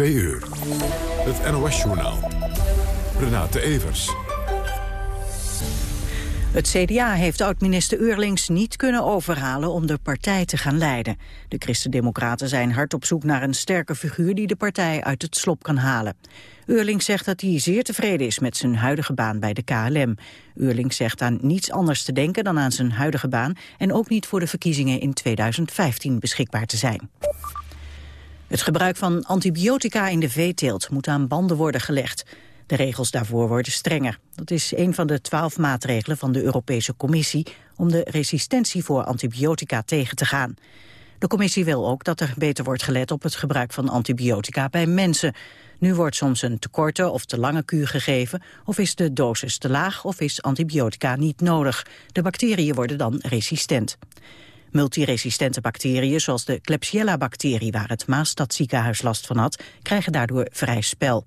2 uur. Het NOS-journaal. Renate Evers. Het CDA heeft oud-minister Eurlings niet kunnen overhalen om de partij te gaan leiden. De Christen-Democraten zijn hard op zoek naar een sterke figuur die de partij uit het slop kan halen. Eurlings zegt dat hij zeer tevreden is met zijn huidige baan bij de KLM. Eurlings zegt aan niets anders te denken dan aan zijn huidige baan en ook niet voor de verkiezingen in 2015 beschikbaar te zijn. Het gebruik van antibiotica in de veeteelt moet aan banden worden gelegd. De regels daarvoor worden strenger. Dat is een van de twaalf maatregelen van de Europese Commissie om de resistentie voor antibiotica tegen te gaan. De commissie wil ook dat er beter wordt gelet op het gebruik van antibiotica bij mensen. Nu wordt soms een te korte of te lange kuur gegeven, of is de dosis te laag of is antibiotica niet nodig. De bacteriën worden dan resistent. Multiresistente bacteriën, zoals de Klebsiella-bacterie... waar het Maastadziekenhuis last van had, krijgen daardoor vrij spel.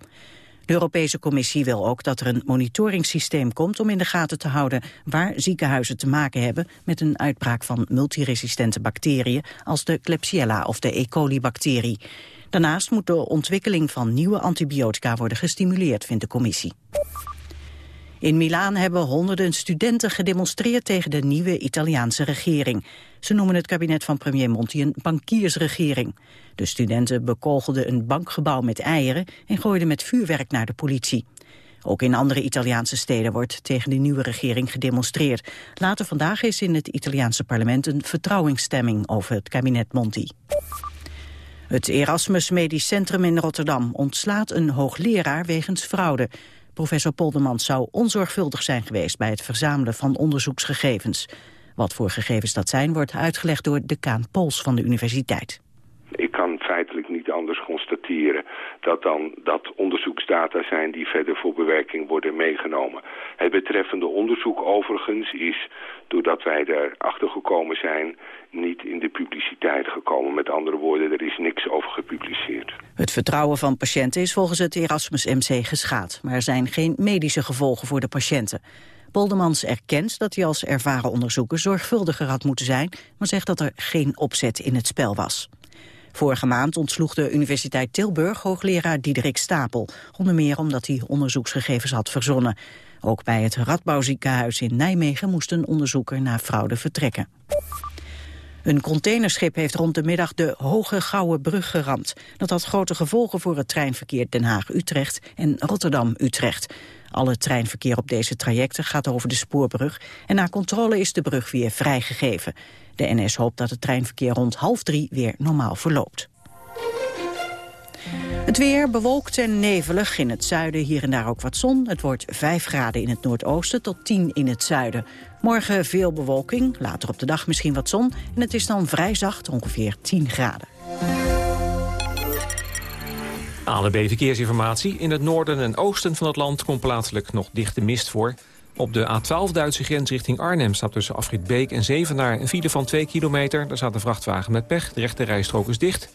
De Europese Commissie wil ook dat er een monitoringssysteem komt om in de gaten te houden waar ziekenhuizen te maken hebben met een uitbraak van multiresistente bacteriën als de Klebsiella of de E. coli-bacterie. Daarnaast moet de ontwikkeling van nieuwe antibiotica worden gestimuleerd, vindt de Commissie. In Milaan hebben honderden studenten gedemonstreerd tegen de nieuwe Italiaanse regering. Ze noemen het kabinet van premier Monti een bankiersregering. De studenten bekogelden een bankgebouw met eieren en gooiden met vuurwerk naar de politie. Ook in andere Italiaanse steden wordt tegen de nieuwe regering gedemonstreerd. Later vandaag is in het Italiaanse parlement een vertrouwingsstemming over het kabinet Monti. Het Erasmus Medisch Centrum in Rotterdam ontslaat een hoogleraar wegens fraude. Professor Poldermans zou onzorgvuldig zijn geweest bij het verzamelen van onderzoeksgegevens. Wat voor gegevens dat zijn, wordt uitgelegd door decaan Pols van de universiteit. Ik kan feitelijk niet anders constateren dat dan dat onderzoeksdata zijn die verder voor bewerking worden meegenomen. Het betreffende onderzoek overigens is, doordat wij erachter gekomen zijn, niet in de publiciteit gekomen. Met andere woorden, er is niks over gepubliceerd. Het vertrouwen van patiënten is volgens het Erasmus MC geschaad, maar er zijn geen medische gevolgen voor de patiënten. Boldemans erkent dat hij als ervaren onderzoeker zorgvuldiger had moeten zijn, maar zegt dat er geen opzet in het spel was. Vorige maand ontsloeg de Universiteit Tilburg hoogleraar Diederik Stapel, onder meer omdat hij onderzoeksgegevens had verzonnen. Ook bij het Radbouwziekenhuis in Nijmegen moest een onderzoeker naar fraude vertrekken. Een containerschip heeft rond de middag de Hoge Gouwe Brug geramd. Dat had grote gevolgen voor het treinverkeer Den Haag-Utrecht en Rotterdam-Utrecht. Alle treinverkeer op deze trajecten gaat over de spoorbrug... en na controle is de brug weer vrijgegeven. De NS hoopt dat het treinverkeer rond half drie weer normaal verloopt. Het weer bewolkt en nevelig. In het zuiden hier en daar ook wat zon. Het wordt 5 graden in het noordoosten tot 10 in het zuiden. Morgen veel bewolking, later op de dag misschien wat zon. En het is dan vrij zacht, ongeveer 10 graden. ANB Verkeersinformatie. In het noorden en oosten van het land komt plaatselijk nog dichte mist voor. Op de A12 Duitse grens richting Arnhem staat tussen Afrit Beek en Zevenaar een file van 2 kilometer. Daar staat een vrachtwagen met pech, de rechte rijstrook is dicht.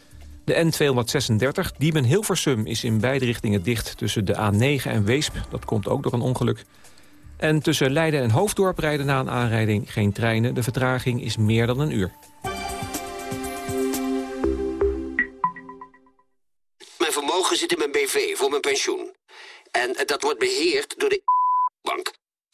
De N236 Diemen-Hilversum is in beide richtingen dicht tussen de A9 en Weesp. Dat komt ook door een ongeluk. En tussen Leiden en Hoofddorp rijden na een aanrijding geen treinen. De vertraging is meer dan een uur. Mijn vermogen zit in mijn BV voor mijn pensioen. En dat wordt beheerd door de bank.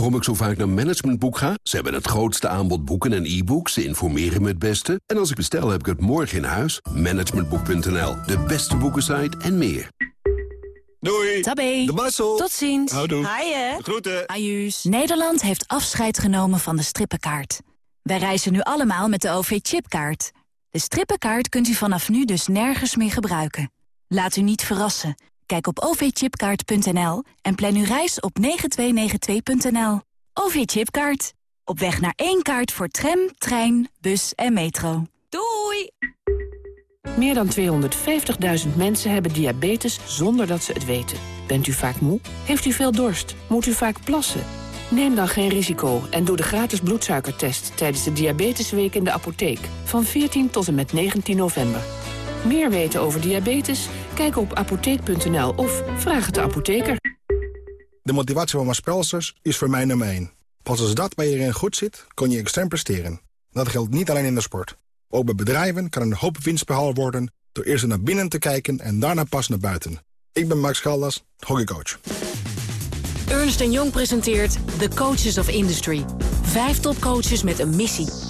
Waarom ik zo vaak naar Managementboek ga? Ze hebben het grootste aanbod boeken en e-books. Ze informeren me het beste. En als ik bestel, heb ik het morgen in huis. Managementboek.nl, de beste boekensite en meer. Doei. Tabé. De Marcel. Tot ziens. Houdoe. Haaien. Groeten. Ajuus. Nederland heeft afscheid genomen van de strippenkaart. Wij reizen nu allemaal met de OV-chipkaart. De strippenkaart kunt u vanaf nu dus nergens meer gebruiken. Laat u niet verrassen. Kijk op ovchipkaart.nl en plan uw reis op 9292.nl. OV-chipkaart. Op weg naar één kaart voor tram, trein, bus en metro. Doei! Meer dan 250.000 mensen hebben diabetes zonder dat ze het weten. Bent u vaak moe? Heeft u veel dorst? Moet u vaak plassen? Neem dan geen risico en doe de gratis bloedsuikertest tijdens de Diabetesweek in de apotheek van 14 tot en met 19 november. Meer weten over diabetes? Kijk op apotheek.nl of vraag het de apotheker. De motivatie van mijn is voor mij nummer 1. Pas als dat bij iedereen goed zit, kun je extern presteren. Dat geldt niet alleen in de sport. Ook bij bedrijven kan een hoop winst behaald worden... door eerst naar binnen te kijken en daarna pas naar buiten. Ik ben Max Galdas, hockeycoach. Ernst Jong presenteert The Coaches of Industry. Vijf topcoaches met een missie.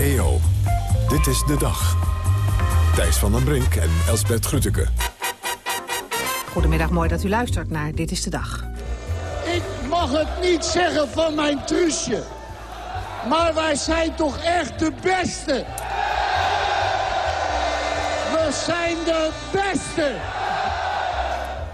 EO, dit is de dag. Thijs van den Brink en Elsbert Grütke. Goedemiddag, mooi dat u luistert naar Dit is de Dag. Ik mag het niet zeggen van mijn truusje. Maar wij zijn toch echt de beste. We zijn de beste.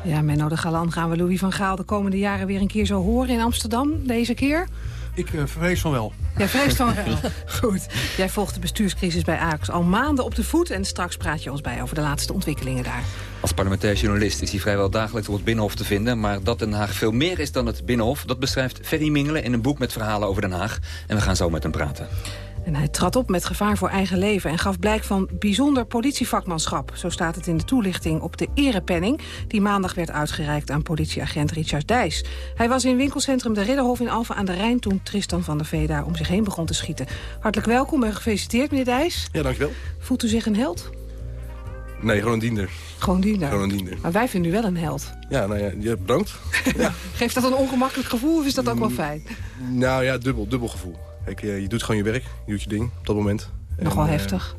Ja, Menno de Galan gaan we Louis van Gaal de komende jaren weer een keer zo horen in Amsterdam, deze keer? Ik uh, vrees van wel. Jij vreest van wel. Goed. Jij volgt de bestuurscrisis bij Ajax al maanden op de voet... en straks praat je ons bij over de laatste ontwikkelingen daar. Als parlementair journalist is hij vrijwel dagelijks op het Binnenhof te vinden... maar dat Den Haag veel meer is dan het Binnenhof... dat beschrijft Ferry Mingelen in een boek met verhalen over Den Haag. En we gaan zo met hem praten. En hij trad op met gevaar voor eigen leven en gaf blijk van bijzonder politievakmanschap. Zo staat het in de toelichting op de erepenning... die maandag werd uitgereikt aan politieagent Richard Dijs. Hij was in winkelcentrum De Ridderhof in Alphen aan de Rijn... toen Tristan van der Vee daar om zich heen begon te schieten. Hartelijk welkom en gefeliciteerd, meneer Dijs. Ja, dankjewel. Voelt u zich een held? Nee, gewoon een diender. Gewoon diender? Gewoon een diender. Maar wij vinden u wel een held. Ja, nou ja, bedankt. ja. Geeft dat een ongemakkelijk gevoel of is dat ook wel fijn? Nou ja, dubbel, dubbel gevoel. Kijk, je doet gewoon je werk, je doet je ding op dat moment. Nog wel heftig.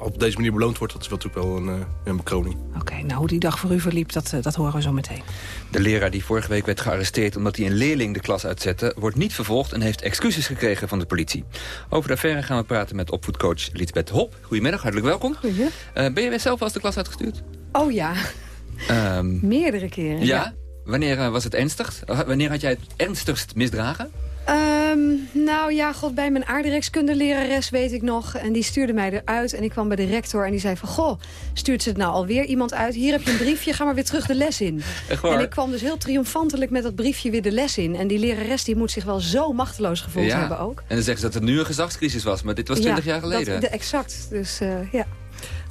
op deze manier beloond wordt, dat is natuurlijk wel een, uh, een bekroning. Oké, nou hoe die dag voor u verliep, dat, dat horen we zo meteen. De leraar die vorige week werd gearresteerd omdat hij een leerling de klas uitzette... wordt niet vervolgd en heeft excuses gekregen van de politie. Over de affaire gaan we praten met opvoedcoach Lisbeth Hop. Goedemiddag, hartelijk welkom. Goedemiddag. Uh, ben je zelf als de klas uitgestuurd? Oh ja, um, meerdere keren. Ja? ja. Wanneer was het ernstig? Wanneer had jij het ernstigst misdragen? Um, nou ja, god, bij mijn aardrijkskundelerares weet ik nog. En die stuurde mij eruit. En ik kwam bij de rector en die zei van... Goh, stuurt ze het nou alweer iemand uit? Hier heb je een briefje, ga maar weer terug de les in. En ik kwam dus heel triomfantelijk met dat briefje weer de les in. En die lerares die moet zich wel zo machteloos gevoeld hebben ook. En dan zeggen ze dat het nu een gezagscrisis was. Maar dit was twintig jaar geleden. Dat, exact. Dus uh, ja.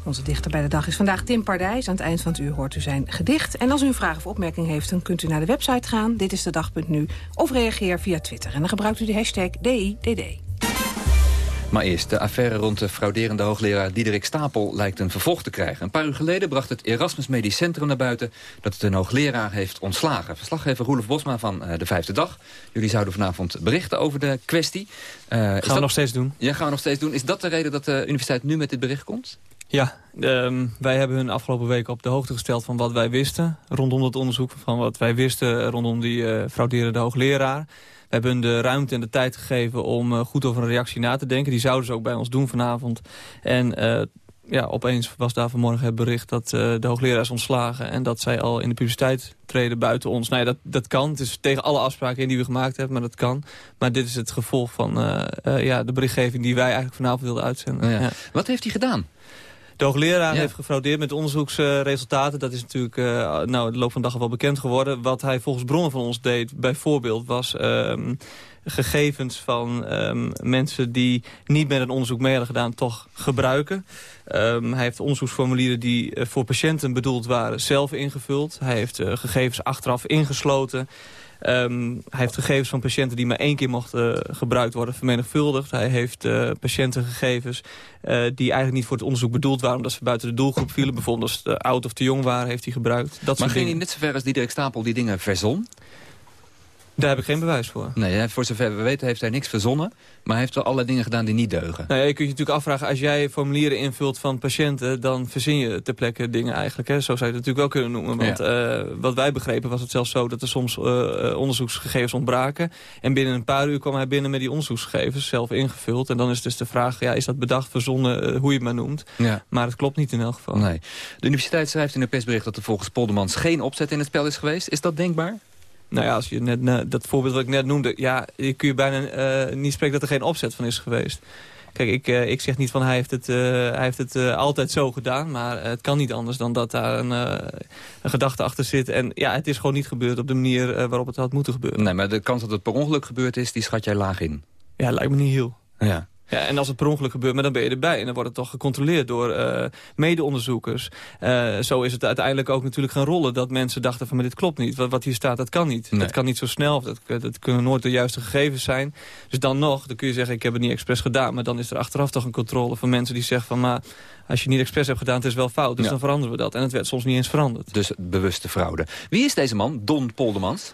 Onze dichter bij de dag is vandaag Tim Pardijs. Aan het eind van het uur hoort u zijn gedicht. En als u een vraag of opmerking heeft, dan kunt u naar de website gaan. Dit is de dag.nu. Of reageer via Twitter. En dan gebruikt u de hashtag DIDD. Maar eerst, de affaire rond de frauderende hoogleraar Diederik Stapel lijkt een vervolg te krijgen. Een paar uur geleden bracht het Erasmus Medisch Centrum naar buiten dat het een hoogleraar heeft ontslagen. Verslaggever Roelof Bosma van uh, de Vijfde Dag. Jullie zouden vanavond berichten over de kwestie. Uh, gaan we dat... nog steeds doen. Ja, gaan we nog steeds doen. Is dat de reden dat de universiteit nu met dit bericht komt? Ja, um, wij hebben hun afgelopen weken op de hoogte gesteld van wat wij wisten... rondom dat onderzoek, van wat wij wisten rondom die uh, frauderende hoogleraar. We hebben hun de ruimte en de tijd gegeven om uh, goed over een reactie na te denken. Die zouden ze ook bij ons doen vanavond. En uh, ja, opeens was daar vanmorgen het bericht dat de hoogleraar is ontslagen... en dat zij al in de publiciteit treden buiten ons. Nou ja, dat, dat kan. Het is tegen alle afspraken in die we gemaakt hebben, maar dat kan. Maar dit is het gevolg van ja, de berichtgeving die wij eigenlijk vanavond wilden uitzenden. Oh ja. Ja. Wat heeft hij gedaan? De hoogleraar ja. heeft gefraudeerd met onderzoeksresultaten. Dat is natuurlijk uh, nou, de loop van de dag al wel bekend geworden. Wat hij volgens bronnen van ons deed, bijvoorbeeld, was... Um, gegevens van um, mensen die niet met een onderzoek mee hadden gedaan... toch gebruiken. Um, hij heeft onderzoeksformulieren die uh, voor patiënten bedoeld waren... zelf ingevuld. Hij heeft uh, gegevens achteraf ingesloten. Um, hij heeft gegevens van patiënten die maar één keer mochten uh, gebruikt worden vermenigvuldigd. Hij heeft uh, patiëntengegevens uh, die eigenlijk niet voor het onderzoek bedoeld waren... omdat ze buiten de doelgroep vielen. Bijvoorbeeld als ze oud of te jong waren, heeft hij gebruikt. Dat maar ging hij net zo ver als Diederik Stapel die dingen verzon? Daar heb ik geen bewijs voor. Nee, voor zover we weten heeft hij niks verzonnen. Maar hij heeft wel allerlei dingen gedaan die niet deugen. Nou ja, je kunt je natuurlijk afvragen, als jij formulieren invult van patiënten... dan verzin je ter plekke dingen eigenlijk. Hè? Zo zou je het natuurlijk wel kunnen noemen. Want eh, wat wij begrepen was het zelfs zo dat er soms uh, onderzoeksgegevens ontbraken. En binnen een paar uur kwam hij binnen met die onderzoeksgegevens, zelf ingevuld. En dan is dus de vraag, ja, is dat bedacht, verzonnen, hoe je het maar noemt. Ja. Maar het klopt niet in elk geval. Nee. De universiteit schrijft in een persbericht dat er volgens Poldermans geen opzet in het spel is geweest. Is dat denkbaar? Nou ja, als je net, dat voorbeeld wat ik net noemde... ja, je kun je bijna uh, niet spreken dat er geen opzet van is geweest. Kijk, ik, uh, ik zeg niet van hij heeft het, uh, hij heeft het altijd zo gedaan... maar het kan niet anders dan dat daar een, een gedachte achter zit. En ja, het is gewoon niet gebeurd op de manier waarop het had moeten gebeuren. Nee, maar de kans dat het per ongeluk gebeurd is, die schat jij laag in. Ja, lijkt me niet heel. Ja. Ja, en als het per ongeluk gebeurt, maar dan ben je erbij. En dan wordt het toch gecontroleerd door uh, mede-onderzoekers. Uh, zo is het uiteindelijk ook natuurlijk gaan rollen... dat mensen dachten van, maar dit klopt niet. Wat, wat hier staat, dat kan niet. Nee. Dat kan niet zo snel. Dat, dat kunnen nooit de juiste gegevens zijn. Dus dan nog, dan kun je zeggen, ik heb het niet expres gedaan. Maar dan is er achteraf toch een controle van mensen die zeggen van... maar als je niet expres hebt gedaan, het is wel fout. Dus ja. dan veranderen we dat. En het werd soms niet eens veranderd. Dus bewuste fraude. Wie is deze man, Don Poldemans?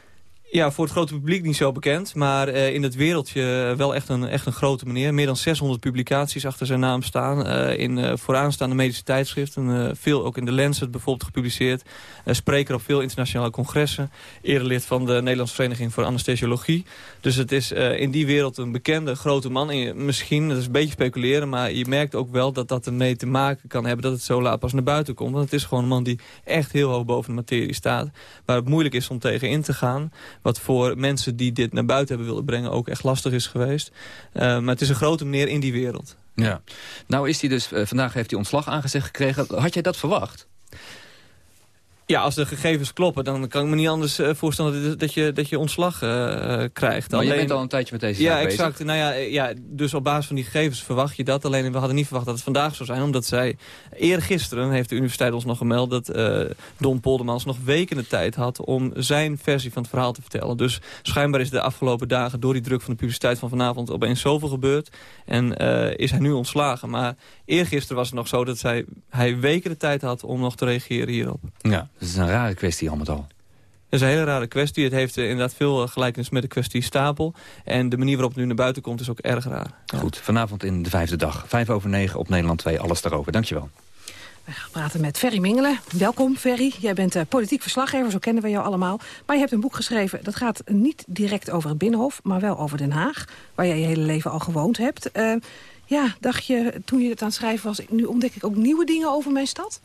Ja, voor het grote publiek niet zo bekend. Maar uh, in het wereldje wel echt een, echt een grote meneer. Meer dan 600 publicaties achter zijn naam staan. Uh, in uh, vooraanstaande medische tijdschriften. veel ook in de Lancet bijvoorbeeld gepubliceerd. spreker op veel internationale congressen. Eerder lid van de Nederlandse Vereniging voor Anesthesiologie. Dus het is in die wereld een bekende grote man. En misschien, dat is een beetje speculeren. Maar je merkt ook wel dat dat ermee te maken kan hebben. Dat het zo laat pas naar buiten komt. Want het is gewoon een man die echt heel hoog boven de materie staat. Waar het moeilijk is om tegen in te gaan. Wat voor mensen die dit naar buiten hebben willen brengen ook echt lastig is geweest. Uh, maar het is een grote meneer in die wereld. Ja. Nou is hij dus, uh, vandaag heeft hij ontslag aangezegd gekregen. Had jij dat verwacht? Ja, als de gegevens kloppen, dan kan ik me niet anders uh, voorstellen dat je, dat je ontslag uh, krijgt. Maar Alleen... je bent al een tijdje met deze Ja, exact. Bezig. Nou ja, ja, dus op basis van die gegevens verwacht je dat. Alleen we hadden niet verwacht dat het vandaag zou zijn. Omdat zij, eergisteren heeft de universiteit ons nog gemeld... dat uh, Don Poldermans nog weken de tijd had om zijn versie van het verhaal te vertellen. Dus schijnbaar is de afgelopen dagen door die druk van de publiciteit van vanavond... opeens zoveel gebeurd. En is hij nu ontslagen. Maar eergisteren was het nog zo dat zij, hij weken de tijd had om nog te reageren hierop. Ja. Dat is een rare kwestie al met al. Dat is een hele rare kwestie. Het heeft uh, inderdaad veel uh, gelijkenis met de kwestie Stapel. En de manier waarop het nu naar buiten komt is ook erg raar. Ja. Goed, vanavond in de vijfde dag. Vijf over negen op Nederland 2. Alles daarover. Dankjewel. We gaan praten met Ferry Mingelen. Welkom, Ferry. Jij bent uh, politiek verslaggever, zo kennen we jou allemaal. Maar je hebt een boek geschreven, dat gaat niet direct over het Binnenhof... maar wel over Den Haag, waar jij je hele leven al gewoond hebt. ja, dacht je, toen je het aan het schrijven was... nu ontdek ik ook nieuwe dingen over mijn stad?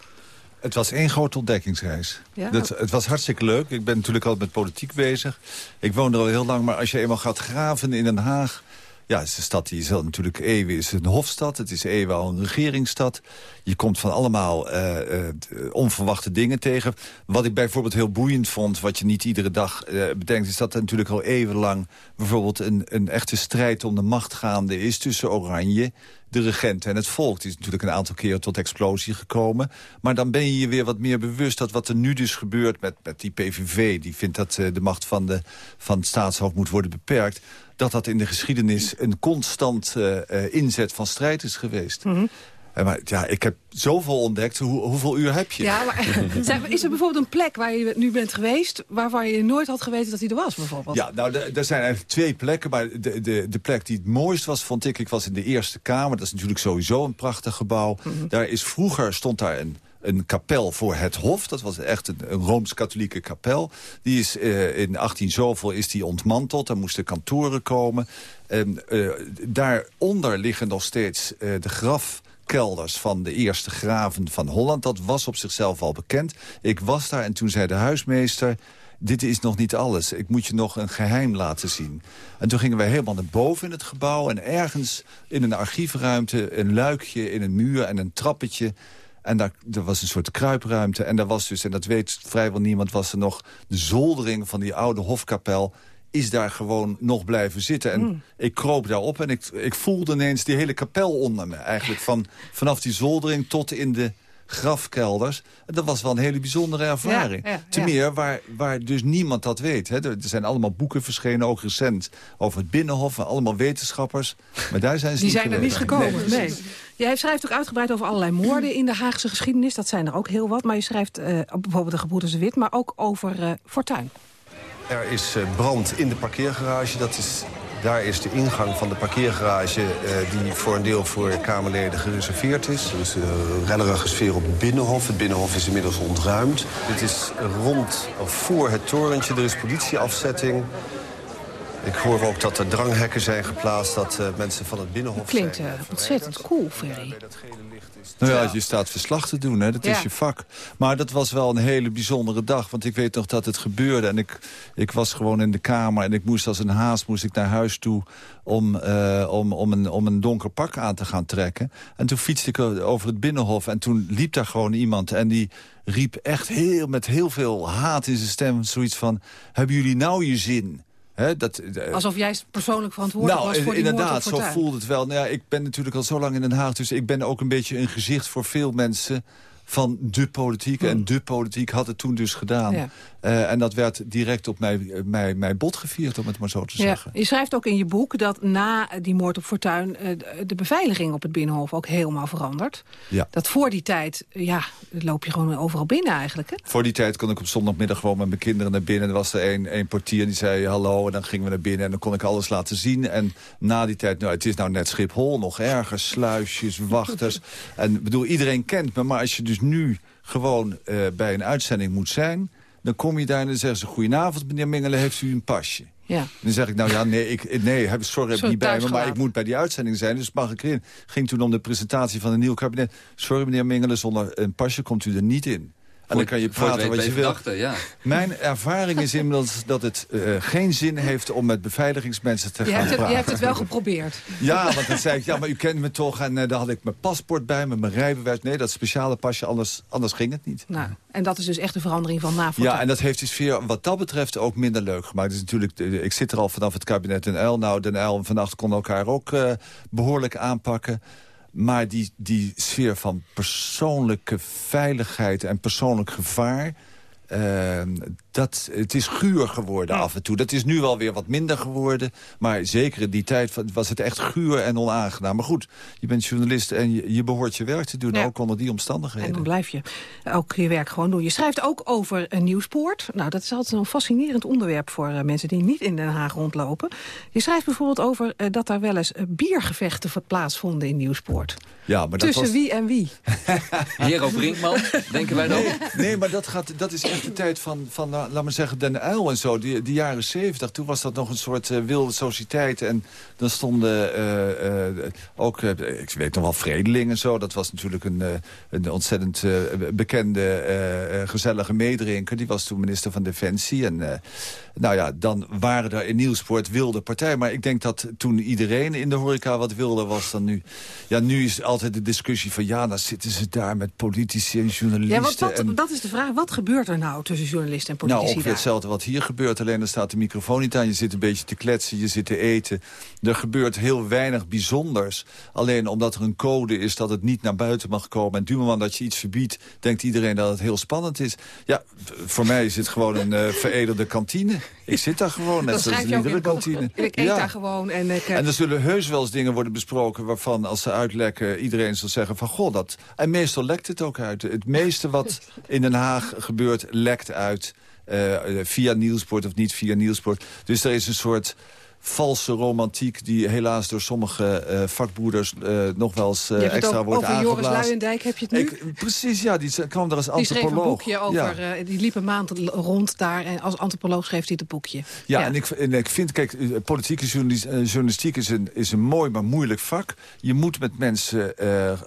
Het was één grote ontdekkingsreis. Ja? Dat, het was hartstikke leuk. Ik ben natuurlijk altijd met politiek bezig. Ik woon er al heel lang, maar als je eenmaal gaat graven in Den Haag... Ja, het is een stad die is natuurlijk eeuwen is een hofstad. Het is eeuwen al een regeringsstad. Je komt van allemaal uh, uh, onverwachte dingen tegen. Wat ik bijvoorbeeld heel boeiend vond, wat je niet iedere dag uh, bedenkt... is dat er natuurlijk al eeuwenlang bijvoorbeeld een, een echte strijd om de macht gaande is... tussen Oranje, de regenten en het volk. Is natuurlijk een aantal keren tot explosie gekomen. Maar dan ben je je weer wat meer bewust dat wat er nu dus gebeurt met, met die PVV... die vindt dat de macht van, de, van het staatshoofd moet worden beperkt dat dat in de geschiedenis een constant uh, uh, inzet van strijd is geweest. -hmm. Maar ja, ik heb zoveel ontdekt. Hoe, hoeveel uur heb je? Ja, maar is er bijvoorbeeld een plek waar je nu bent geweest... waarvan je nooit had geweten dat hij er was, bijvoorbeeld? Ja, nou, er zijn eigenlijk twee plekken. Maar de, de, de plek die het mooist was, vond ik... ik was in de Eerste Kamer. Dat is natuurlijk sowieso een prachtig gebouw. Mm -hmm. Daar is vroeger, stond daar een een kapel voor het Hof. Dat was echt een, een Rooms-Katholieke kapel. Die is uh, in 18 zoveel is die ontmanteld. Daar moesten kantoren komen. En uh, daaronder liggen nog steeds uh, de grafkelders van de eerste graven van Holland. Dat was op zichzelf al bekend. Ik was daar en toen zei de huismeester dit is nog niet alles. Ik moet je nog een geheim laten zien. En toen gingen wij helemaal naar boven in het gebouw... en ergens in een archiefruimte een luikje in een muur en een trappetje... En daar, er was een soort kruipruimte. En daar was dus, en dat weet vrijwel niemand... was er nog de zoldering van die oude hofkapel is daar gewoon nog blijven zitten. En mm. ik kroop daarop en ik, ik voelde ineens die hele kapel onder me. Eigenlijk van, vanaf die zoldering tot in de grafkelders. Dat was wel een hele bijzondere ervaring. Ja, ja, Ten meer waar, waar dus niemand dat weet. Hè. Er zijn allemaal boeken verschenen, ook recent, over het Binnenhof. Allemaal wetenschappers. Maar daar zijn ze Die niet zijn er niet gekomen, nee. nee. Jij schrijft ook uitgebreid over allerlei moorden in de Haagse geschiedenis. Dat zijn er ook heel wat. Maar je schrijft uh, bijvoorbeeld de gebroeders de Wit, maar ook over uh, Fortuin. Er is eh, brand in de parkeergarage. Dat is, daar is de ingang van de parkeergarage... Uh, die voor een deel voor Kamerleden gereserveerd is. Er is een rellerige sfeer op het Binnenhof. Het Binnenhof is inmiddels ontruimd. Dit is rond of voor het torentje. Er is politieafzetting. Ik hoor ook dat er dranghekken zijn geplaatst, dat uh, mensen van het Binnenhof Klinkt uh, ontzettend cool, Ferry. Nou ja, je staat verslag te doen, hè? dat Ja. is je vak. Maar dat was wel een hele bijzondere dag. Want ik weet nog dat het gebeurde. En ik, ik was gewoon in de kamer. En ik moest als een haas moest ik naar huis toe... Om, eh, om, om, een, om een donker pak aan te gaan trekken. En toen fietste ik over het Binnenhof. En toen liep daar gewoon iemand. En die riep echt heel, met heel veel haat in zijn stem... zoiets van, hebben jullie nou je zin? Dat, eh, Alsof jij persoonlijk verantwoordelijk nou, was voor die inderdaad, zo voelt het wel. Nou ja, ik ben natuurlijk al zo lang in Den Haag... dus ik ben ook een beetje een gezicht voor veel mensen van de politiek. En de politiek had het toen dus gedaan. Ja. Eh, en dat werd direct op mij, mij, mij bot gevierd, om het maar zo te Ja, zeggen. je schrijft ook in je boek dat na die moord op Fortuyn... eh, de- beveiliging op het Binnenhof ook helemaal verandert. Ja. Dat voor die tijd, ja, loop je gewoon overal binnen eigenlijk. Hè? Voor die tijd kon ik op zondagmiddag gewoon met mijn kinderen naar binnen. Er was er een, een portier die zei hallo en dan gingen we naar binnen. En dan kon ik alles laten zien. En na die tijd, nou het is nou net Schiphol, nog erger. Sluisjes, wachters. En ik bedoel, iedereen kent me. Maar als je dus nu gewoon eh, bij een uitzending moet zijn... dan kom je daar en dan zeggen ze... goedenavond meneer Mingelen, heeft u een pasje? Ja. En dan zeg ik, nou ja, nee, ik, nee sorry, heb ik niet bij me, maar ik moet bij die uitzending zijn, dus mag ik erin. ging toen om de presentatie van een nieuw kabinet. Sorry meneer Mingelen, zonder een pasje komt u er niet in. En dan kan je praten wat je wil. ja. Mijn ervaring is inmiddels dat het eh, geen zin heeft om met beveiligingsmensen te Je gaan hebt, het, praten. je hebt het wel geprobeerd. Ja, want dan zei ik, ja, maar u kent me toch. En eh, dan had ik mijn paspoort bij me, mijn rijbewijs. Nee, dat speciale pasje, anders, anders ging het niet. Nou, en dat is dus echt de verandering van na Fortuyn. Ja, en dat heeft de sfeer wat dat betreft ook minder leuk gemaakt. Dus natuurlijk, eh, ik zit er al vanaf het kabinet Den Uyl. Nou, Den Uyl en vannacht konden elkaar ook eh, behoorlijk aanpakken. Maar die, die sfeer van persoonlijke veiligheid en persoonlijk gevaar... eh, dat, het is guur geworden af en toe. Dat is nu wel weer wat minder geworden. Maar zeker in die tijd was het echt guur en onaangenaam. Maar goed, je bent journalist en je, je behoort je werk te doen. Ja. Ook onder die omstandigheden. En dan blijf je ook je werk gewoon doen. Je schrijft ook over een nieuwspoort. Nou, dat is altijd een fascinerend onderwerp voor eh, mensen die niet in Den Haag rondlopen. Je schrijft bijvoorbeeld over eh, dat daar wel eens eh, biergevechten plaatsvonden in Nieuwspoort. Ja, maar dat Tussen was... wie en wie? Hero Brinkman, denken wij dan? Nee, nee, maar dat, gaat, dat is echt de tijd van, van nou, laat maar zeggen, Den Uil en zo. Die, die jaren zeventig, toen was dat nog een soort eh, wilde sociëteit. En dan stonden eh, eh, ook, eh, ik weet nog wel, Vredeling en zo. Dat was natuurlijk een, eh, een ontzettend eh, bekende, eh, eh, gezellige meedrinker. Die was toen minister van Defensie. En eh, nou ja, dan waren er in Nieuwspoort wilde partijen. Maar ik denk dat toen iedereen in de horeca wat wilder was dan nu. Ja, nu is altijd de discussie van... ja, dan zitten ze daar met politici en journalisten. Ja, want dat, en... dat is de vraag. Wat gebeurt er nou tussen journalisten en Nou, politici ongeveer daar? hetzelfde wat hier gebeurt. Alleen dan staat de microfoon niet aan. Je zit een beetje te kletsen, je zit te eten. Er gebeurt heel weinig bijzonders. Alleen omdat er een code is dat het niet naar buiten mag komen. En duurman dat je iets verbiedt, denkt iedereen dat het heel spannend is. Ja, voor mij is het gewoon een eh, veredelde kantine. Ik zit daar gewoon, net zoals in iedere kantine. Ik eet Ja. daar gewoon en ik... eh, En er zullen heus wel eens dingen worden besproken... waarvan als ze uitlekken iedereen zal zeggen van... goh, dat... En meestal lekt het ook uit. Het meeste wat in Den Haag gebeurt, lekt uit... eh, via Nieuwsport of niet via Nieuwsport. Dus er is een soort valse romantiek... die helaas door sommige vakbroeders eh, nog wel eens eh, extra ook wordt over Joris aangeblazen. Luijendijk, heb je het nu? Ik, precies, ja, die kwam er als die schreef een antropoloog. boekje over, Ja. die liep een maand rond daar en als antropoloog schreef hij het boekje. Ja, En, ik, en ik vind, kijk, politieke journalis- journalistiek is een, is een mooi, maar moeilijk vak. Je moet met mensen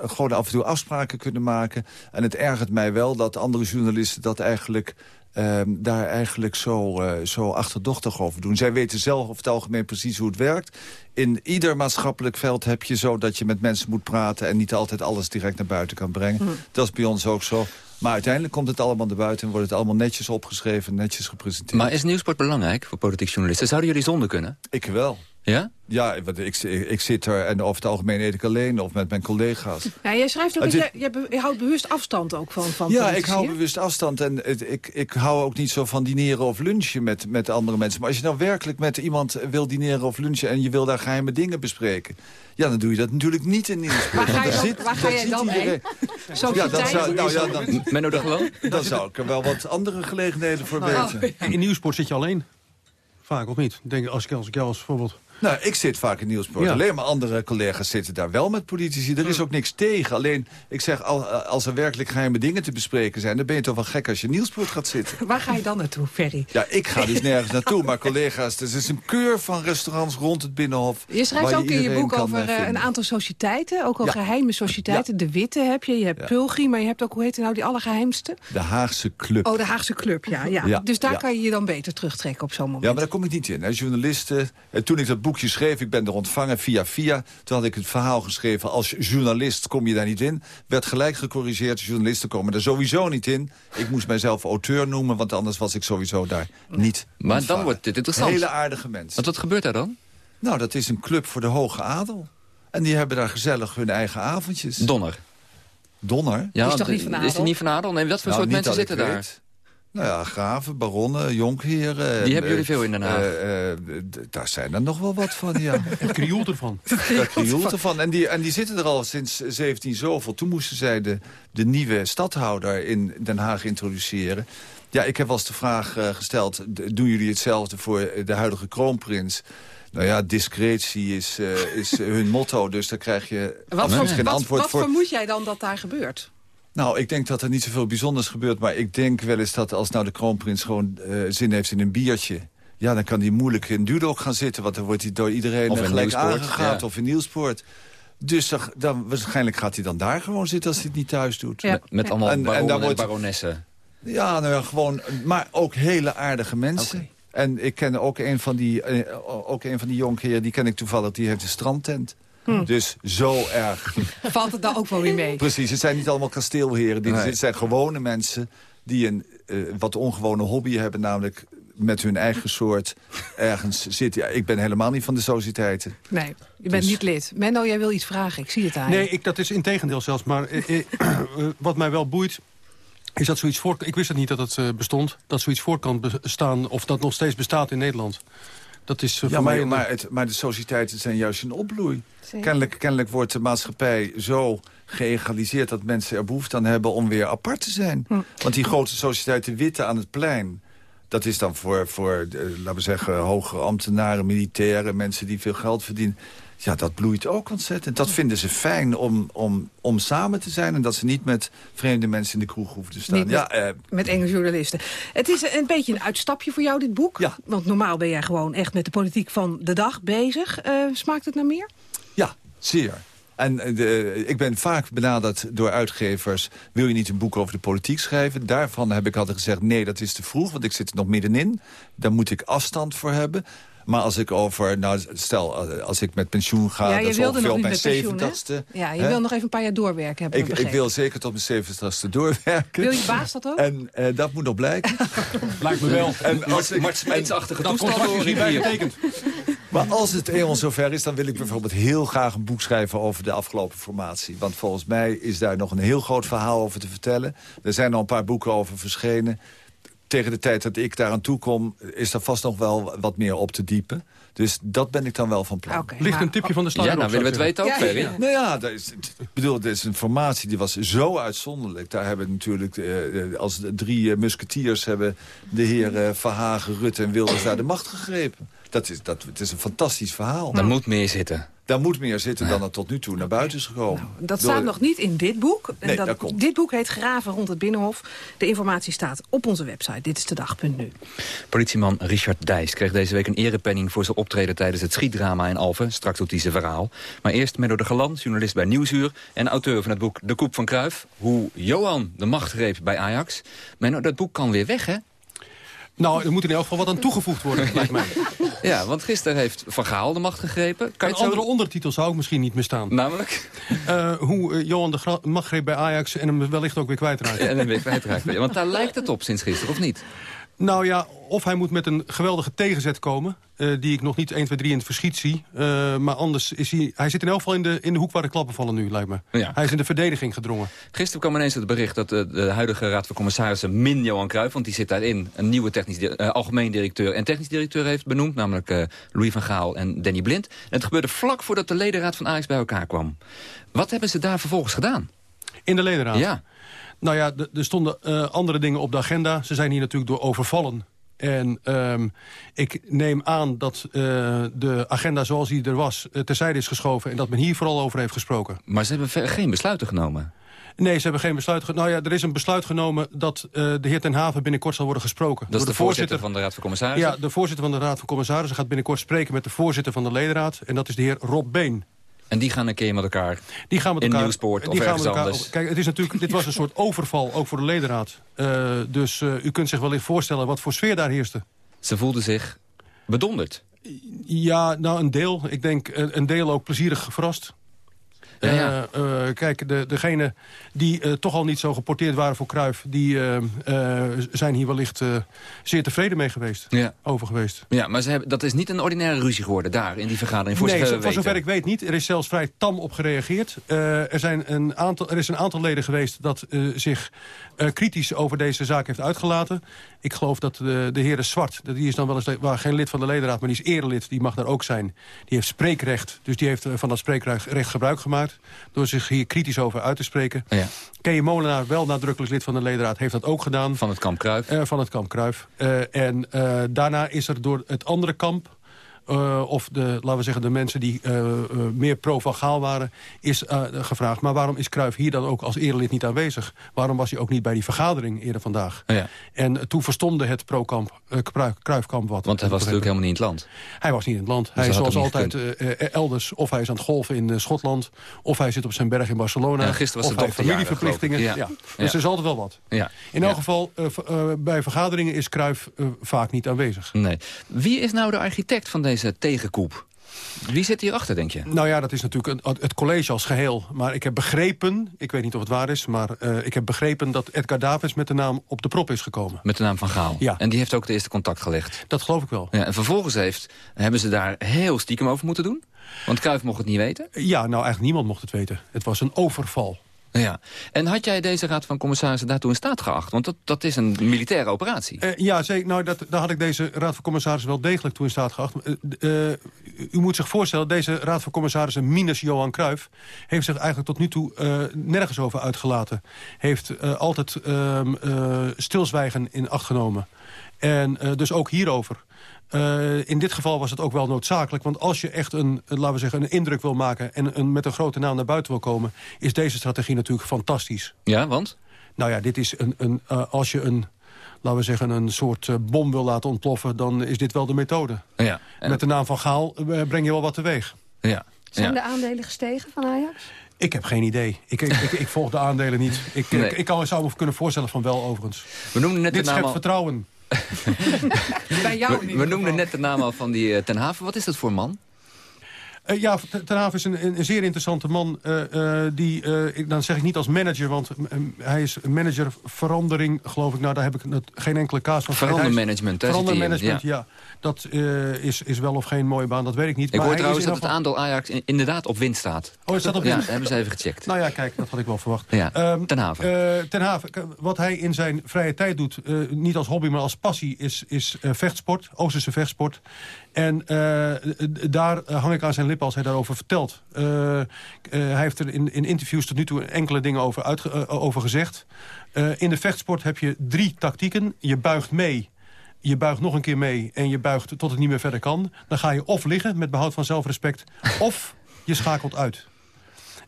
gewoon af en toe afspraken kunnen maken. En het ergert mij wel dat andere journalisten dat eigenlijk... ehm, daar eigenlijk zo, eh, zo achterdochtig over doen. Zij weten zelf over het algemeen precies hoe het werkt. In ieder maatschappelijk veld heb je zo dat je met mensen moet praten... en niet altijd alles direct naar buiten kan brengen. Hm. Dat is bij ons ook zo. Maar uiteindelijk komt het allemaal naar buiten... en wordt het allemaal netjes opgeschreven, netjes gepresenteerd. Maar is nieuwsport belangrijk voor politiek journalisten? Zouden jullie zonder kunnen? Ik wel. Ja? Ja, want ik, ik zit er en over het algemeen eet ik alleen of met mijn collega's. Ja, jij schrijft ook, je, je, je houdt bewust afstand ook van, van ja, politici, ik hou bewust afstand en het, ik, ik hou ook niet zo van dineren of lunchen met, met andere mensen. Maar als je nou werkelijk met iemand wil dineren of lunchen en je wil daar geheime dingen bespreken... ja, dan doe je dat natuurlijk niet in Nieuwspoort. Waar je waar ga ziet dan Zo Ja, dat zou, nou, ja, dan, Menno de Gewoon? dan zou ik er wel wat andere gelegenheden voor ja, weten. In Nieuwsport zit je alleen. vaak, of niet? Denk, als, ik, als ik jou als bijvoorbeeld Nou, ik zit vaak in Nieuwsport. Ja. Alleen maar andere collega's zitten daar wel met politici. Er is ook niks tegen. Alleen, ik zeg, al- als er werkelijk geheime dingen te bespreken zijn... dan ben je toch wel gek als je in Nieuwsport gaat zitten. Waar ga je dan naartoe, Ferry? Ja, ik ga dus nergens naartoe. Maar collega's, er is een keur van restaurants rond het Binnenhof. Je schrijft ook in je boek over eh, eh, een aantal sociëteiten. Ook al Ja. geheime sociëteiten. De Witte heb je, je hebt Ja. Pulgi, maar je hebt ook, hoe heet het nou, die allergeheimste? De Haagse Club. Oh, de Haagse Club, ja. ja. Ja, Dus daar ja. kan je je dan beter terugtrekken op zo'n moment. Ja, maar daar kom ik niet in. Hè. Journalisten, en toen ik dat boekje schreef, ik ben er ontvangen via via. Toen had ik het verhaal geschreven, als journalist kom je daar niet in. Werd gelijk gecorrigeerd, journalisten komen er sowieso niet in. Ik moest mijzelf auteur noemen, want anders was ik sowieso daar niet Maar dan wordt dit interessant. Hele aardige mensen. Want wat gebeurt daar dan? Nou, dat is een club voor de hoge adel. En die hebben daar gezellig hun eigen avondjes. Donner. Donner? Ja, is toch niet van Is die adel? niet van adel? Nee, wat voor Nou, soort mensen zitten daar? weet. Nou ja, graven, baronnen, jonkheren. Die en, hebben eh, jullie veel in Den Haag. eh, eh, daar zijn er nog wel wat van, ja. het krioelt ervan. Daar krioelt ervan. En die, en die zitten er al sinds 17 zoveel. Toen moesten zij de, de nieuwe stadhouder in Den Haag introduceren. Ja, ik heb wel eens de vraag eh, gesteld... doen jullie hetzelfde voor de huidige kroonprins? Nou ja, discretie is, eh, is hun motto, dus daar krijg je Wat, geen wat, antwoord wat voor. vermoed jij dan dat daar gebeurt? Nou, ik denk dat er niet zoveel bijzonders gebeurt. Maar ik denk wel eens dat als nou de kroonprins gewoon eh, zin heeft in een biertje... ja, dan kan hij moeilijk in Dudok gaan zitten. Want dan wordt hij door iedereen gelijk ja. Of in Nieuwspoort. Dus dan, dan, waarschijnlijk gaat hij dan daar gewoon zitten als hij het niet thuis doet. Ja. Met, met allemaal En- en baronessen. Ja, nou ja, gewoon, maar ook hele aardige mensen. En ik ken ook een van die, eh, ook een van die jonkheren, die ken ik toevallig, die heeft een strandtent. Hm. Dus zo erg. Valt het dan ook wel weer mee? Precies, het zijn niet allemaal kasteelheren. Die, Nee. Het zijn gewone mensen die een eh, wat ongewone hobby hebben. Namelijk met hun eigen soort ergens zitten. Ja, ik ben helemaal niet van de sociëteiten. Nee, je bent Dus- niet lid. Menno, jij wil iets vragen. Ik zie het aan je. Nee, ik, dat is integendeel zelfs. Maar eh, eh, eh, wat mij wel boeit, is dat zoiets voor... Ik wist het niet dat het eh, bestond. Dat zoiets voor kan bestaan, of dat nog steeds bestaat in Nederland. Dat is eh, Ja, maar, een- maar, het, maar de sociëteiten zijn juist in opbloei. Kennelijk, kennelijk wordt de maatschappij zo geëgaliseerd... dat mensen er behoefte aan hebben om weer apart te zijn. Hm. Want die grote sociëteiten witte aan het plein... dat is dan voor, voor eh, laten we zeggen, hogere ambtenaren, militairen... mensen die veel geld verdienen... Ja, dat bloeit ook ontzettend. Dat vinden ze fijn om, om, om samen te zijn... en dat ze niet met vreemde mensen in de kroeg hoeven te staan. Niet ja, met, eh, met enge journalisten. Het is een beetje een uitstapje voor jou, dit boek. Ja. Want normaal ben jij gewoon echt met de politiek van de dag bezig. Eh, smaakt het naar meer? Ja, zeer. En eh, de, ik ben vaak benaderd door uitgevers... wil je niet een boek over de politiek schrijven? Daarvan heb ik altijd gezegd, nee, dat is te vroeg... want ik zit er nog middenin. Daar moet ik afstand voor hebben. Maar als ik over, nou, stel, eh, als ik met pensioen ga... ja, dat is ongeveer op mijn zeventigste. Ja, je hè? wil nog even een paar jaar doorwerken, hebben Ik, ik wil zeker tot mijn zeventigste doorwerken. Wil je baas dat ook? En eh, dat moet nog blijken. Lijkt me wel. En als ik, Mart Smeetsachtige hoor ik hier. getekend. Maar als het eenmaal zover is, dan wil ik bijvoorbeeld heel graag een boek schrijven over de afgelopen formatie. Want volgens mij is daar nog een heel groot verhaal over te vertellen. Er zijn al een paar boeken over verschenen. Tegen de tijd dat ik daar aan toe kom, is er vast nog wel wat meer op te diepen. Dus dat ben ik dan wel van plan. Ligt maar- een tipje van de sluier Ja, nou op, willen we het weten ook, Ja, ja. Nou ja, dat is, ik bedoel, dit is een formatie die was zo uitzonderlijk. Daar hebben natuurlijk, eh, eh, als de drie eh, musketiers hebben de heren Verhagen, Rutte en Wilders naar de macht gegrepen. Dat is, dat, het is een fantastisch verhaal. Er moet meer zitten. Daar moet meer zitten dan er tot nu toe naar buiten is gekomen. Dat Door- staat nog niet in dit boek. Nee, dat, dat komt. Dit boek heet Graven rond het Binnenhof. De informatie staat op onze website. Dit is de dag.nu. Politieman Richard Dijs kreeg deze week een erepenning voor zijn optreden tijdens het schietdrama in Alphen. Straks doet hij zijn verhaal. Maar eerst Menno de Galan, journalist bij Nieuwsuur en auteur van het boek De Koep van Kruif. Hoe Johan de macht greep bij Ajax. Menno, dat boek kan weer weg, hè? Nou, er moet in elk geval wat aan toegevoegd worden, lijkt mij. Ja, want gisteren heeft Van Gaal de macht gegrepen. Kan Een het zo... andere ondertitel zou ook misschien niet meer staan. Namelijk? Eh, hoe eh, Johan de Gra- macht greep bij Ajax en hem wellicht ook weer kwijtraakt. En ben ik kwijtraakt. Ja, want daar lijkt het op sinds gisteren, of niet? Nou ja, of hij moet met een geweldige tegenzet komen... eh, die ik nog niet 1, 2, 3 in het verschiet zie. Eh, maar anders is hij... Hij zit in elk geval in de, in de hoek waar de klappen vallen nu, lijkt me. Ja. Hij is in de verdediging gedrongen. Gisteren kwam ineens het bericht dat de, de huidige raad van commissarissen... min Johan Cruijff, want die zit daarin... een nieuwe technisch, eh, algemeen directeur en technisch directeur heeft benoemd... namelijk eh, Louis van Gaal en Danny Blind. En het gebeurde vlak voordat de ledenraad van Ajax bij elkaar kwam. Wat hebben ze daar vervolgens gedaan? In de ledenraad. Ja. Nou ja, er stonden eh, andere dingen op de agenda. Ze zijn hier natuurlijk door overvallen En um, ik neem aan dat uh, de agenda zoals die er was uh, terzijde is geschoven... en dat men hier vooral over heeft gesproken. Maar ze hebben geen besluiten genomen? Nee, ze hebben geen besluit genomen. Nou ja, er is een besluit genomen dat uh, de heer Ten Haven binnenkort zal worden gesproken. Dat is de, de voorzitter, voorzitter, van de Raad van Commissarissen? Ja, de voorzitter van de Raad van Commissarissen gaat binnenkort spreken met de voorzitter van de ledenraad. En dat is de heer Rob Been. En die gaan een keer met elkaar die gaan met elkaar, in Nieuwsport of ergens anders. Kijk, het is natuurlijk, dit was een soort overval, ook voor de ledenraad. Uh, dus uh, u kunt zich wel eens voorstellen wat voor sfeer daar heerste. Ze voelden zich bedonderd. Ja, nou een deel. Ik denk een deel ook plezierig verrast. Ja, ja. Uh, uh, kijk, de, degene die uh, toch al niet zo geporteerd waren voor Kruif... die zijn hier wellicht zeer tevreden mee geweest. Ja. Over geweest. Ja, maar ze hebben, dat is niet een ordinaire ruzie geworden daar in die vergadering? Voor nee, voor zover ik weet niet. Er is zelfs vrij tam op gereageerd. er, zijn een aantal, er is een aantal leden geweest dat zich kritisch over deze zaak heeft uitgelaten. Ik geloof dat de, de heer Zwart, die is dan wel eens waar geen lid van de ledenraad... maar die is erelid, die mag daar ook zijn. Die heeft spreekrecht, dus die heeft van dat spreekrecht gebruik gemaakt... door zich hier kritisch over uit te spreken. Ja. Kenje Molenaar, wel nadrukkelijk lid van de ledenraad, heeft dat ook gedaan. Van het kamp Kruif? Uh, van het kamp Kruif. Uh, en uh, daarna is er door het andere kamp... Uh, of de, laten we zeggen, de mensen die uh, uh, meer pro van Gaal waren, is gevraagd. Maar waarom is Cruijff hier dan ook als erelid niet aanwezig? Waarom was hij ook niet bij die vergadering eerder vandaag? Ja. En toen verstomde het pro-kamp, Cruijffkamp wat. Want hij was natuurlijk helemaal niet in het land. Hij was niet in het land. Dus hij is zoals altijd elders. Of hij is aan het golven in Schotland. Of hij zit op zijn berg in Barcelona. Ja, gisteren was of hij familieverplichtingen. Ja. ja. Dus er is altijd wel wat. Ja. In elk geval, bij vergaderingen is Cruijff vaak niet aanwezig. Nee. Wie is nou de architect van deze deze tegenkoep? Wie zit hierachter, denk je? Nou ja, dat is natuurlijk een, het college als geheel. Maar ik heb begrepen, ik weet niet of het waar is... maar uh, ik heb begrepen dat Edgar Davids met de naam op de prop is gekomen. Met de naam van Gaal? Ja. En die heeft ook het eerste contact gelegd? Dat geloof ik wel. Ja, en vervolgens heeft, hebben ze daar heel stiekem over moeten doen? Want Kruijff mocht het niet weten? Ja, nou eigenlijk niemand mocht het weten. Het was een overval. Ja. En had jij deze raad van commissarissen daartoe in staat geacht? Want dat, dat is een militaire operatie. Uh, ja, zeker. Nou, dat, daar had ik deze raad van commissarissen wel degelijk toe in staat geacht. Uh, uh, u moet zich voorstellen, deze raad van commissarissen, minus Johan Cruijff... heeft zich eigenlijk tot nu toe nergens over uitgelaten. Heeft altijd ehm, stilzwijgen in acht genomen. En dus ook hierover. Uh, in dit geval was het ook wel noodzakelijk. Want als je echt een, laten we zeggen, een indruk wil maken... en een, met een grote naam naar buiten wil komen... is deze strategie natuurlijk fantastisch. Ja, want? Nou ja, dit is een, een, uh, als je een, laten we zeggen, een soort uh, bom wil laten ontploffen... dan is dit wel de methode. Ja, en... Met de naam van Gaal breng je wel wat teweeg. Ja. Zijn ja. de aandelen gestegen van Ajax? Ik heb geen idee. Ik, ik, ik, ik volg de aandelen niet. Ik, nee. ik, ik, kan, zou me kunnen voorstellen van wel overigens. We noemen net Dit de naam schept al... vertrouwen. Bij jou we, we noemden net de naam al van die uh, Ten Haven. Wat is dat voor man? Uh, ja, Ten Haven is een, een, een zeer interessante man. Uh, uh, die, ik, dan zeg ik niet als manager, want hij is manager verandering, geloof ik. Nou, daar heb ik het, geen enkele kaas van. Verandermanagement, Verandermanagement, ja. ja. Dat is, is wel of geen mooie baan, dat weet ik niet. Ik maar hoor trouwens dat het aandeel Ajax in, inderdaad op winst staat. Oh, is dat op winst? Ja, hebben ze even gecheckt. Nou ja, kijk, dat had ik wel verwacht. Ja, um, ten Haven. ten Haven, wat hij in zijn vrije tijd doet, niet als hobby, maar als passie, is, is vechtsport, Oosterse vechtsport. En daar hang ik aan zijn lippen als hij daarover vertelt. Hij heeft er in, in, interviews tot nu toe enkele dingen over, uitge, over gezegd. in de vechtsport heb je drie tactieken. Je buigt mee, je buigt nog een keer mee... en je buigt tot het niet meer verder kan. Dan ga je of liggen met behoud van zelfrespect... of je schakelt uit.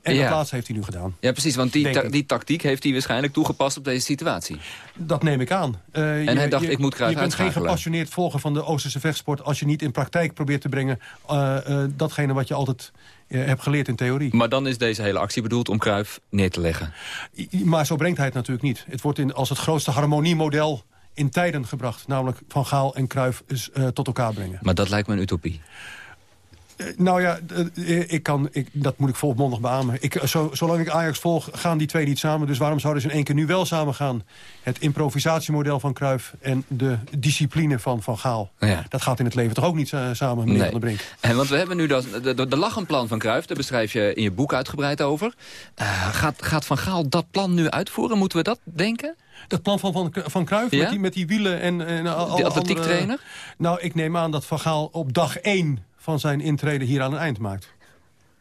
En ja. dat laatste heeft hij nu gedaan. Ja, precies, want die, ta die tactiek heeft hij waarschijnlijk toegepast op deze situatie. Dat neem ik aan. Uh, en je, hij dacht, je, ik moet graag Je bent geen gepassioneerd volger van de Oosterse vechtsport... als je niet in praktijk probeert te brengen... Uh, uh, datgene wat je altijd hebt geleerd in theorie. Maar dan is deze hele actie bedoeld om Kruif neer te leggen. Maar zo brengt hij het natuurlijk niet. Het wordt in, als het grootste harmoniemodel in tijden gebracht. Namelijk Van Gaal en Kruif tot elkaar brengen. Maar dat lijkt me een utopie. Uh, nou ja, uh, ik kan, ik, dat moet ik volmondig beamen. Ik, zo, zolang ik Ajax volg, gaan die twee niet samen. Dus waarom zouden ze in één keer nu wel samen gaan? Het improvisatiemodel van Cruijff en de discipline van Van Gaal. Ja. Dat gaat in het leven toch ook niet uh, samen, meneer nee. Van der Brink? En want we hebben nu dat, de, de, de lachenplan van Cruijff. Daar beschrijf je in je boek uitgebreid over. gaat, gaat Van Gaal dat plan nu uitvoeren? Moeten we dat denken? Dat plan van, van, van Cruijff ja? met, die, met die wielen en, en al, De atletiektrainer? Nou, ik neem aan dat Van Gaal op dag één van zijn intrede hier aan een eind maakt.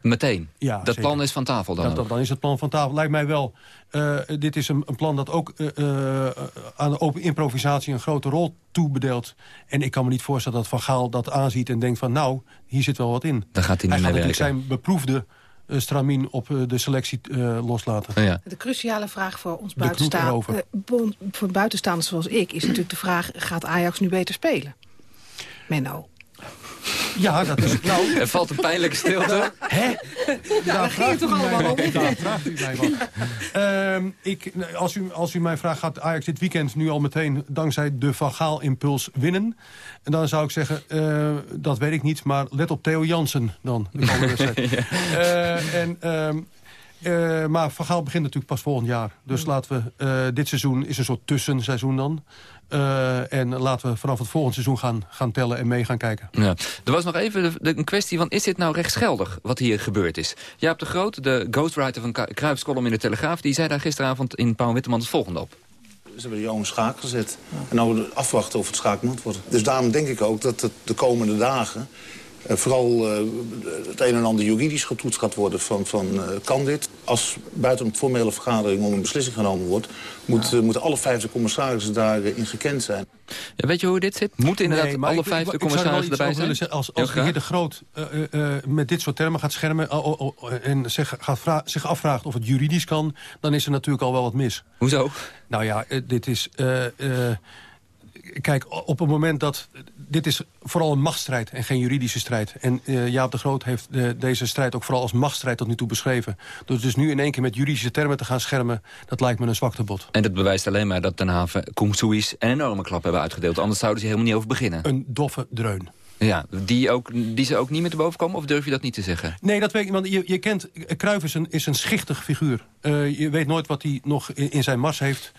Meteen? Ja, dat zeker. plan is van tafel dan? Dat, dan, dan is het plan van tafel. Lijkt mij wel. eh, dit is een, een plan dat ook eh, eh, aan de open improvisatie een grote rol toebedeelt. En ik kan me niet voorstellen dat Van Gaal dat aanziet en denkt van nou, hier zit wel wat in. Daar gaat hij niet hij gaat natuurlijk zijn beproefde stramien op eh, de selectie eh, loslaten. Ja. De cruciale vraag voor ons De knoet buitenstaan, erover. eh, bon- voor buitenstaanders zoals ik... is natuurlijk de vraag, gaat Ajax nu beter spelen? Menno. Ja, dat is... Nou, Er valt een pijnlijke stilte. Hè? daar ging het toch allemaal om? Daar vraagt u mij wat. Ehm, ik, als, u, als u mij vraagt, gaat Ajax dit weekend nu al meteen... dankzij de Van Gaal impuls winnen? En dan zou ik zeggen, eh, dat weet ik niet... maar let op Theo Jansen dan, de. Eh, en, ehm, eh, maar Van Gaal begint natuurlijk pas volgend jaar. Dus laten we, eh, dit seizoen is een soort tussenseizoen dan... Eh, en laten we vanaf het volgende seizoen gaan, gaan tellen en mee gaan kijken. Ja. Er was nog even de, de- een kwestie van, is dit nou rechtsgeldig wat hier gebeurd is? Jaap de Groot, de ghostwriter van Cruijffs column in de Telegraaf... die zei daar gisteravond in Pauw Witteman het volgende op. Ze hebben de jongen schaak gezet. En nou afwachten of het schaak moet worden. Dus daarom denk ik ook dat het de komende dagen... eh, vooral eh, het een en ander juridisch getoetst gaat worden van, van eh, kan dit. Als buiten een formele vergadering om een beslissing genomen wordt... Moet, moeten alle vijf de commissarissen daarin gekend zijn. Ja, weet je hoe dit zit? Moeten inderdaad Nee, alle vijf ik- de commissarissen erbij zijn? zeggen. Als, als de heer De. Groot eh, eh, eh, met dit soort termen gaat schermen... eh, oh, oh, en zich, gaat zich afvraagt of het juridisch kan... dan is er natuurlijk al wel wat mis. Hoezo? Nou ja, dit is... kijk, op het moment dat... Dit is vooral een machtsstrijd en geen juridische strijd. En eh, Jaap de Groot heeft de- deze strijd ook vooral als machtsstrijd tot nu toe beschreven. Dus, dus nu in één keer met juridische termen te gaan schermen... dat lijkt me een zwaktebod. En dat bewijst alleen maar dat Den Haven Kung Sui's een enorme klap hebben uitgedeeld. Anders zouden ze helemaal niet over beginnen. Een doffe dreun. Ja, die, ook, die ze ook niet meer te boven komen? Of durf je dat niet te zeggen? Nee, dat weet ik. Want je, je kent, Cruijff is een, is een schichtig figuur. Eh, je weet nooit wat hij nog in, in zijn mars heeft.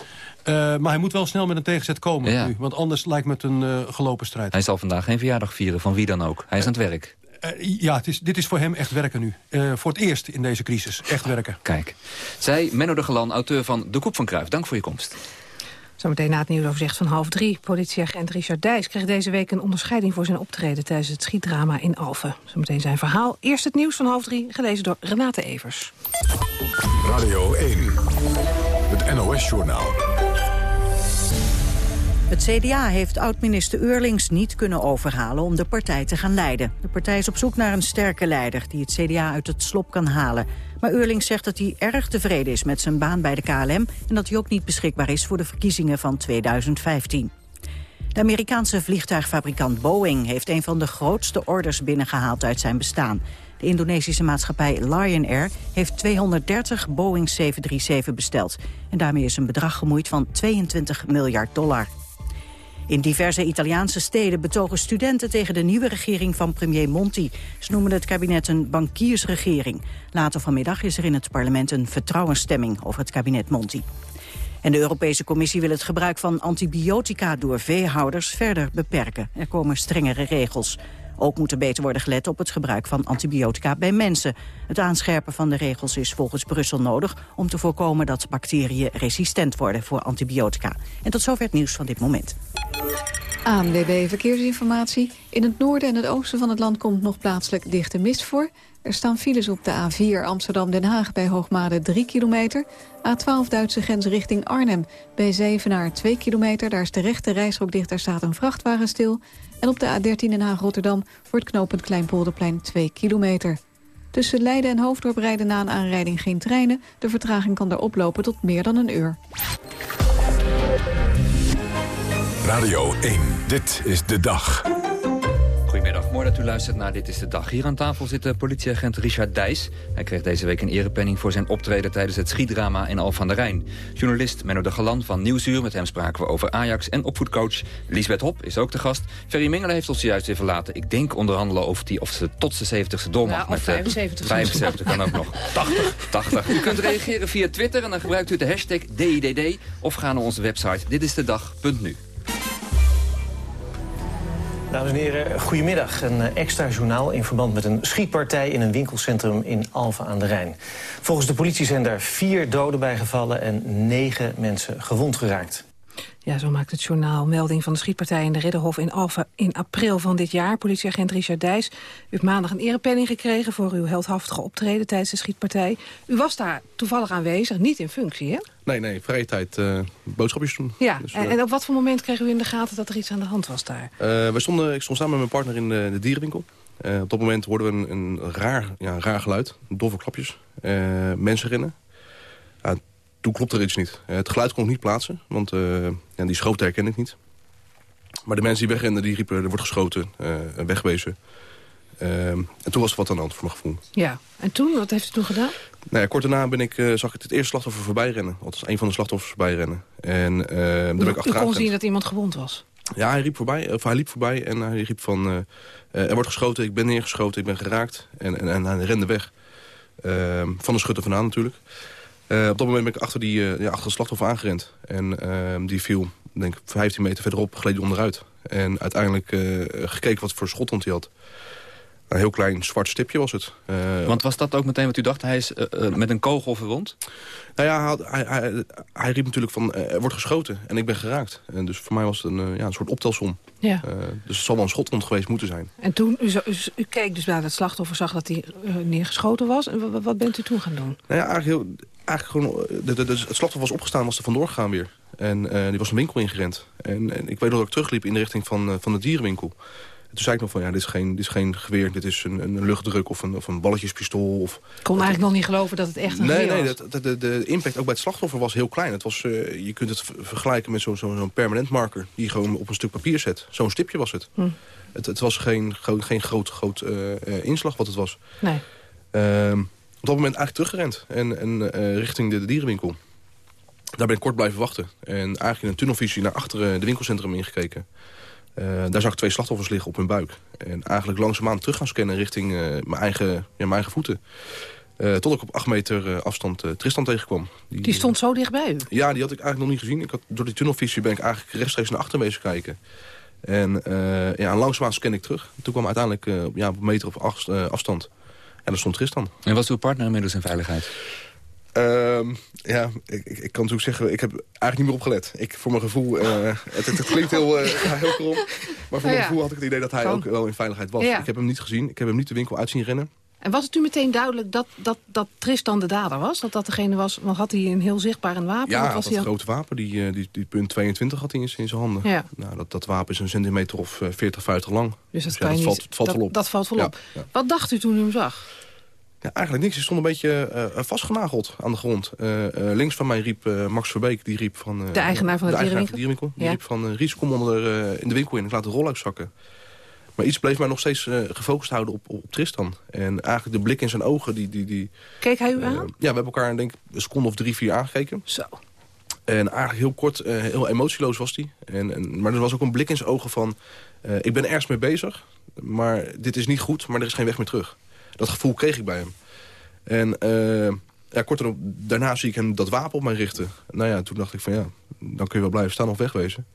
Eh, maar hij moet wel snel met een tegenzet komen Ja. nu. Want anders lijkt me het een eh, gelopen strijd. Hij zal vandaag geen verjaardag vieren, van wie dan ook. Hij is aan het werk. Ja, het is, dit is voor hem echt werken nu. Voor het eerst in deze crisis. Echt werken. Kijk. Zij, Menno de Galan, auteur van De Koep van Cruijff. Dank voor je komst. Zometeen na het nieuwsoverzicht van half drie. Politieagent Richard Dijs kreeg deze week een onderscheiding voor zijn optreden tijdens het schietdrama in Alphen. Zometeen zijn verhaal. Eerst het nieuws van half drie, gelezen door Renate Evers. Radio 1, het NOS-journaal. Het CDA heeft oud-minister Eurlings niet kunnen overhalen om de partij te gaan leiden. De partij is op zoek naar een sterke leider die het CDA uit het slop kan halen. Maar Eurlings zegt dat hij erg tevreden is met zijn baan bij de KLM... en dat hij ook niet beschikbaar is voor de verkiezingen van 2015. De Amerikaanse vliegtuigfabrikant Boeing heeft een van de grootste orders binnengehaald uit zijn bestaan. De Indonesische maatschappij Lion Air heeft 230 Boeing 737 besteld. En daarmee is een bedrag gemoeid van 22 miljard dollar. In diverse Italiaanse steden betogen studenten tegen de nieuwe regering van premier Monti. Ze noemen het kabinet een bankiersregering. Later vanmiddag is er in het parlement een vertrouwensstemming over het kabinet Monti. En de Europese Commissie wil het gebruik van antibiotica door veehouders verder beperken. Er komen strengere regels. Ook moet er beter worden gelet op het gebruik van antibiotica bij mensen. Het aanscherpen van de regels is volgens Brussel nodig... om te voorkomen dat bacteriën resistent worden voor antibiotica. En tot zover het nieuws van dit moment. ANWB Verkeersinformatie. In het noorden en het oosten van het land komt nog plaatselijk dichte mist voor. Er staan files op de A4 Amsterdam-Den Haag bij Hoogmade 3 kilometer. A12 Duitse grens richting Arnhem. Bij Zevenaar 2 kilometer, daar is de rechte reisrook dicht, daar staat een vrachtwagen stil. En op de A13 Den Haag-Rotterdam voor het knooppunt Kleinpolderplein 2 kilometer. Tussen Leiden en Hoofddorp rijden na een aanrijding geen treinen. De vertraging kan daar oplopen tot meer dan een uur. Radio 1, dit is de dag. Goedemiddag, mooi dat u luistert naar Dit is de Dag. Hier aan tafel zit de politieagent Richard Dijs. Hij kreeg deze week een erepenning voor zijn optreden tijdens het schietdrama in Al van der Rijn. Journalist Menno de Galan van Nieuwsuur, met hem spraken we over Ajax. En opvoedcoach Lisbeth Hop is ook de gast. Ferry Mingelen heeft ons juist weer verlaten. Ik denk onderhandelen over die, of ze tot zijn 70ste door mag. Ja, met, eh, 75. 75 kan ook nog. 80. 80. U kunt reageren via Twitter en dan gebruikt u de hashtag DIDD. Of ga naar onze website ditistedag.nu. Dames en heren, goedemiddag. Een eh, extra journaal in verband met een schietpartij in een winkelcentrum in Alphen aan de Rijn. Volgens de politie zijn daar vier doden bijgevallen en negen mensen gewond geraakt. Ja, zo maakt het journaal melding van de schietpartij in de Ridderhof in Alphen in april van dit jaar. Politieagent Richard Dijs, u heeft maandag een erepenning gekregen voor uw heldhaftige optreden tijdens de schietpartij. U was daar toevallig aanwezig, niet in functie, hè? Nee, nee, vrije tijd uh, boodschapjes doen. Ja, Dus, en, eh, en op wat voor moment kregen u in de gaten dat er iets aan de hand was daar? Eh, we stonden, ik stond samen met mijn partner in de, de dierenwinkel. Op dat moment hoorden we een, een, raar, ja, een raar geluid, doffe klapjes. Mensen rennen. Ja, toen klopte er iets niet. Eh, het geluid kon ik niet plaatsen, want eh, ja, die schoot herkende ik niet. Maar de mensen die wegrenden, die riepen, er wordt geschoten, eh, wegwezen. En toen was er wat aan de hand, voor mijn gevoel. Ja, en toen, wat heeft u toen gedaan? Nou ja, kort daarna ben ik, zag ik het eerste slachtoffer voorbij rennen. Althans, een van de slachtoffers voorbij rennen. En eh, daar ben ik u kon zien dat iemand gewond was. Ja, hij, riep voorbij, of hij liep voorbij en hij riep van... eh, er wordt geschoten, ik ben neergeschoten, ik ben geraakt. En, en, en hij rende weg. Van de schutter vandaan natuurlijk. Eh, op dat moment ben ik achter, die, eh, ja, achter het slachtoffer aangerend. En ehm, die viel, denk ik, 15 meter verderop, gleed onderuit. En uiteindelijk eh, gekeken wat voor schotwond hij had. Een heel klein zwart stipje was het. Eh, Want was dat ook meteen wat u dacht? Hij is met een kogel verwond? nou ja, hij, hij, hij, hij riep natuurlijk van, eh, er wordt geschoten en ik ben geraakt. En dus voor mij was het een, ja, een soort optelsom. Ja. Eh, dus het zal wel een schotwond geweest moeten zijn. En toen, u, zo- u, u keek dus naar het slachtoffer, zag dat hij neergeschoten was. En wa- wa- wat bent u toen gaan doen? Nou ja, eigenlijk, heel, eigenlijk gewoon, eh, de, de, de- het slachtoffer was opgestaan, was er vandoor gegaan weer. En eh, die was een winkel ingerend. En, en ik weet nog dat ik terugliep in de richting van, eh, van de dierenwinkel. En toen zei ik nog van, ja, dit is geen, dit is geen geweer, dit is een, een luchtdruk of een, of een balletjespistool. Of, Ik kon eigenlijk nog niet geloven dat het echt een nee, geweer nee, was. de, de impact ook bij het slachtoffer was heel klein. Het was, je kunt het vergelijken met zo'n zo, zo'n permanent marker... die je gewoon op een stuk papier zet. Zo'n stipje was het. Hm. Het, het was geen, geen groot, groot inslag wat het was. Nee. Ehm, op dat moment eigenlijk teruggerend. En, en eh, richting de, de dierenwinkel. Daar ben ik kort blijven wachten. En eigenlijk in een tunnelvisie naar achter eh, de winkelcentrum ingekeken. Eh, daar zag ik twee slachtoffers liggen op hun buik. En eigenlijk langzaamaan terug gaan scannen richting mijn, eigen, ja, mijn eigen voeten. Eh, tot ik op acht meter afstand Tristan tegenkwam. Die stond zo dicht bij u. Ja, die had ik eigenlijk nog niet gezien. Ik had, door die tunnelvisie ben ik eigenlijk rechtstreeks naar achter wezen kijken. En uh, ja, langzaamaan scan ik terug. Toen kwam uiteindelijk uh, ja, op een meter of acht, uh, afstand. En daar stond Tristan. En was uw partner inmiddels in veiligheid? Um, ja, ik, ik, ik, kan natuurlijk zeggen, ik heb eigenlijk niet meer opgelet. Ik, voor mijn gevoel, uh, het, het, het, klinkt heel, uh, heel krom. Maar voor mijn ja. gevoel had ik het idee dat hij kan. ook wel in veiligheid was. Ja. Ik heb hem niet gezien, ik heb hem niet de winkel uit zien rennen. En was het u meteen duidelijk dat, dat, dat Tristan de dader was? Dat dat degene was, want had hij een heel zichtbaar een wapen? Ja, was hij een groot wapen, die, die, die punt 22 had hij in, zijn handen. Ja. Nou, dat, dat wapen is een centimeter of 40, 50 lang. Dus dat, dus ja, dat, valt, het valt dat, wel op. Dat valt wel op. Ja, Wat dacht u toen u hem zag? Ja, eigenlijk niks. Hij stond een beetje uh, vastgenageld aan de grond. Uh, uh, links van mij riep Max Verbeek, die riep van... de eigenaar van de, de, eigenaar van de dierenwinkel. Die riep van, Ries, kom onder in de winkel in. Ik laat de rol uitzakken. Maar iets bleef mij nog steeds gefocust houden op, op, Tristan. En eigenlijk de blik in zijn ogen, die... die, die Keek hij u aan? ja, we hebben elkaar denk ik een seconde of drie, vier aangekeken. Zo. En eigenlijk heel kort, heel emotieloos was hij. En, en, maar er was ook een blik in zijn ogen van... ik ben ergens mee bezig, maar dit is niet goed, maar er is geen weg meer terug. Dat gevoel kreeg ik bij hem. En uh, ja, kort erop, daarna zie ik hem dat wapen op mij richten. Nou ja, toen dacht ik van ja, dan kun je wel blijven staan of wegwezen.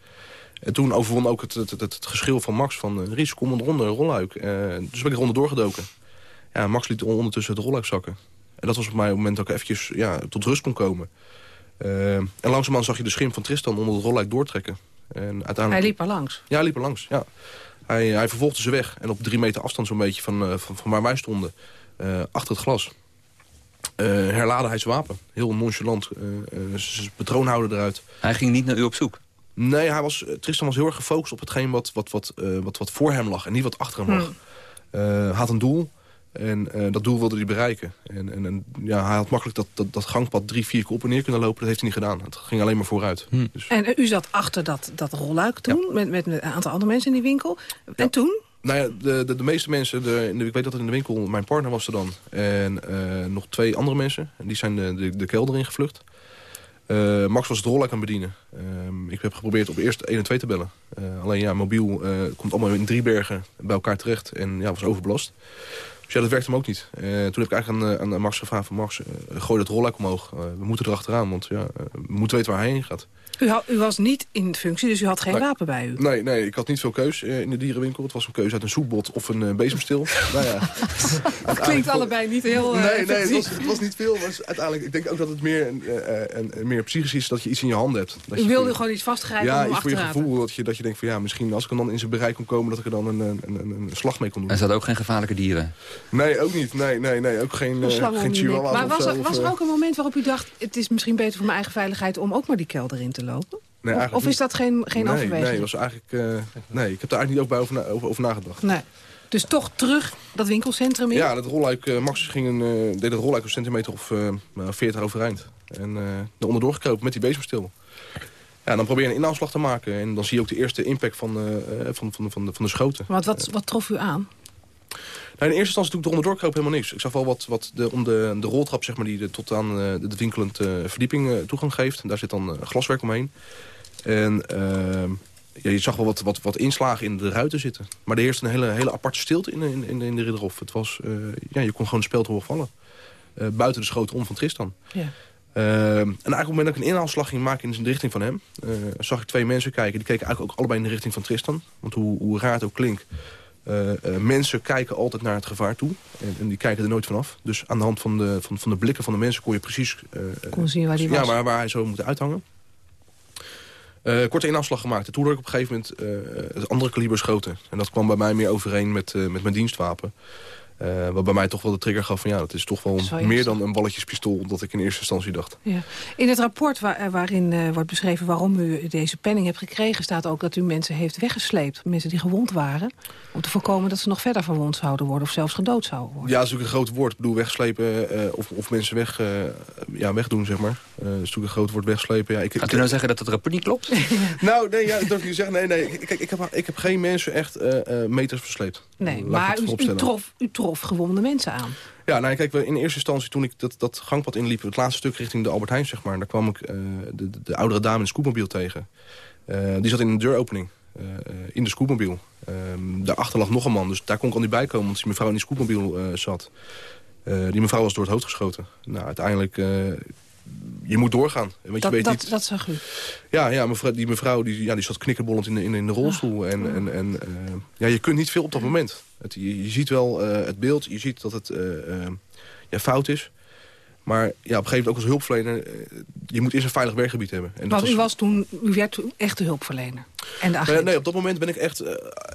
En toen overwon ook het, het, het, het geschil van Max van... Uh, Ries, kom eronder, rolluik. Uh, dus ben ik eronder doorgedoken. Ja, Max liet ondertussen het rolluik zakken. En dat was op mij het moment dat ik eventjes ja, tot rust kon komen. Uh, en langzaamaan zag je de schim van Tristan onder het rolluik doortrekken. En uiteindelijk... Hij liep er langs? Ja, hij liep er langs, ja. Hij, hij vervolgde ze weg. En op drie meter afstand zo'n beetje van, van, van waar wij stonden... achter het glas... Uh, herladen hij zijn wapen. Heel nonchalant. Uh, uh, zijn patroonhouder eruit. Hij ging niet naar u op zoek? Nee, hij was, Tristan was heel erg gefocust op hetgeen wat, wat, wat, wat, wat voor hem lag. En niet wat achter hem lag. Hmm. hij had een doel. En dat doel wilde hij bereiken. En, en, en, ja, hij had makkelijk dat, dat, dat gangpad drie, vier keer op en neer kunnen lopen. Dat heeft hij niet gedaan. Het ging alleen maar vooruit. Hmm. Dus... En u zat achter dat, dat rolluik toen? Ja. Met, met, een aantal andere mensen in die winkel? En ja. toen? Nou ja, de, de, de meeste mensen, de, ik weet dat in de winkel, mijn partner was er dan. En uh, nog twee andere mensen. En die zijn de, de, de kelder ingevlucht. Uh, Max was het rolluik aan bedienen. Uh, ik heb geprobeerd op eerst 1 en 2 te bellen. Uh, alleen ja, mobiel komt allemaal in drie bergen bij elkaar terecht. En ja, was overbelast. Dus ja, dat werkte hem ook niet. toen heb ik eigenlijk aan, aan Max gevraagd van Max, gooi dat rolluik omhoog. we moeten erachteraan, want ja, we moeten weten waar hij heen gaat. U, had, u, was niet in functie, dus u had geen wapen bij u? Nee, nee, ik had niet veel keus in de dierenwinkel. Het was een keuze uit een soepbot of een uh, bezemstil. nou ja, het klinkt allebei niet heel uh, Nee, nee het, was, het was niet veel. Maar uiteindelijk, ik denk ook dat het meer, uh, meer psychisch is dat je iets in je hand hebt. Dat u wilde gewoon iets vastgrijpen ja, om iets voor je gevoel. Dat je, dat je denkt van ja, misschien als ik er dan in zijn bereik kon komen... dat ik er dan een, een, een, een slag mee kon doen. En ze hadden ook geen gevaarlijke dieren? Nee, ook niet. Nee, nee, nee. Ook geen, geen chihuahuas Maar was er, was er ook een moment waarop u dacht... het is misschien beter voor mijn eigen veiligheid om ook maar die kelder in te lopen? Nee, of, of is dat geen, geen nee, overweging? Nee, was eigenlijk, uh, nee, ik heb daar eigenlijk niet ook bij over, na, over, over, nagedacht. Nee. Dus toch terug dat winkelcentrum in? Ja, dat rolluik, uh, Max ging een, uh, deed het rolluik een centimeter of 40 overeind. En er onderdoor gekropen met die bezemstil. Ja, dan probeer je een inaanslag te maken. En dan zie je ook de eerste impact van, van, van, van, de, van de schoten. Want wat, wat trof u aan? Nou, in eerste instantie toen ik er onderdoor kroop helemaal niks. Ik zag wel wat, wat de, om de, de roltrap zeg maar, die de, tot aan de, de winkelend verdieping toegang geeft. En daar zit dan glaswerk omheen. En uh, ja, je zag wel wat, wat, wat inslagen in de ruiten zitten. Maar er heerste een hele, hele aparte stilte in, in, in, in de Ridderhof. Het was, ja, je kon gewoon een speld horen vallen. Buiten de schoten om van Tristan. Ja. en eigenlijk op het moment dat ik een inhaalslag ging maken in de richting van hem... zag ik twee mensen kijken. Die keken eigenlijk ook allebei in de richting van Tristan. Want hoe, hoe raar het ook klinkt... mensen kijken altijd naar het gevaar toe. En, en, die kijken er nooit vanaf. Dus aan de hand van de, van, van de blikken van de mensen kon je precies... kon zien waar die ja, was. Waar, waar hij zou moeten uithangen. Uh, korte inafslag gemaakt. En toen heb ik op een gegeven moment het andere kaliber schoten. En dat kwam bij mij meer overeen met, met mijn dienstwapen. Wat bij mij toch wel de trigger gaf van ja, dat is toch wel meer dan een balletjespistool... dat ik in eerste instantie dacht. Ja. In het rapport waar, waarin wordt beschreven waarom u deze penning hebt gekregen... staat ook dat u mensen heeft weggesleept. Mensen die gewond waren. Om te voorkomen dat ze nog verder verwond zouden worden... of zelfs gedood zouden worden. Ja, dat is natuurlijk een groot woord. Ik bedoel, wegslepen of, of mensen weg, ja, wegdoen, zeg maar. dat is natuurlijk een groot woord, wegslepen. Ja, ik, Gaat u nou zeggen dat het rapport niet klopt? nou, nee, ja, ik durf niet te zeggen. Nee, nee. Kijk, ik heb, ik heb geen mensen echt meters versleept. Nee, maar u, u, trof, u trof gewonde mensen aan. Ja, nou, kijk, in eerste instantie toen ik dat, dat gangpad inliep... het laatste stuk richting de Albert Heijn, zeg maar... daar kwam ik uh, de, de, de, oudere dame in de scootmobiel tegen. Uh, die zat in een deuropening. Uh, in de scootmobiel. daarachter lag nog een man, dus daar kon ik al niet bij komen... want die mevrouw in die scootmobiel zat. die mevrouw was door het hoofd geschoten. Nou, uiteindelijk... je moet doorgaan. Want dat, je weet dat, niet... dat zag u? Ja, ja mevrouw, die mevrouw die, ja, die zat knikkerbollend in de, in, in de rolstoel. En, Ah. en, en ja, je kunt niet veel op dat moment. Het, je, je ziet wel het beeld, je ziet dat het ja, fout is. Maar ja, op een gegeven moment ook als hulpverlener... je moet eerst een veilig werkgebied hebben. En Want dat u, was toen, u werd toen echt de hulpverlener? En de agent? Nee, nee, op dat moment ben ik echt uh,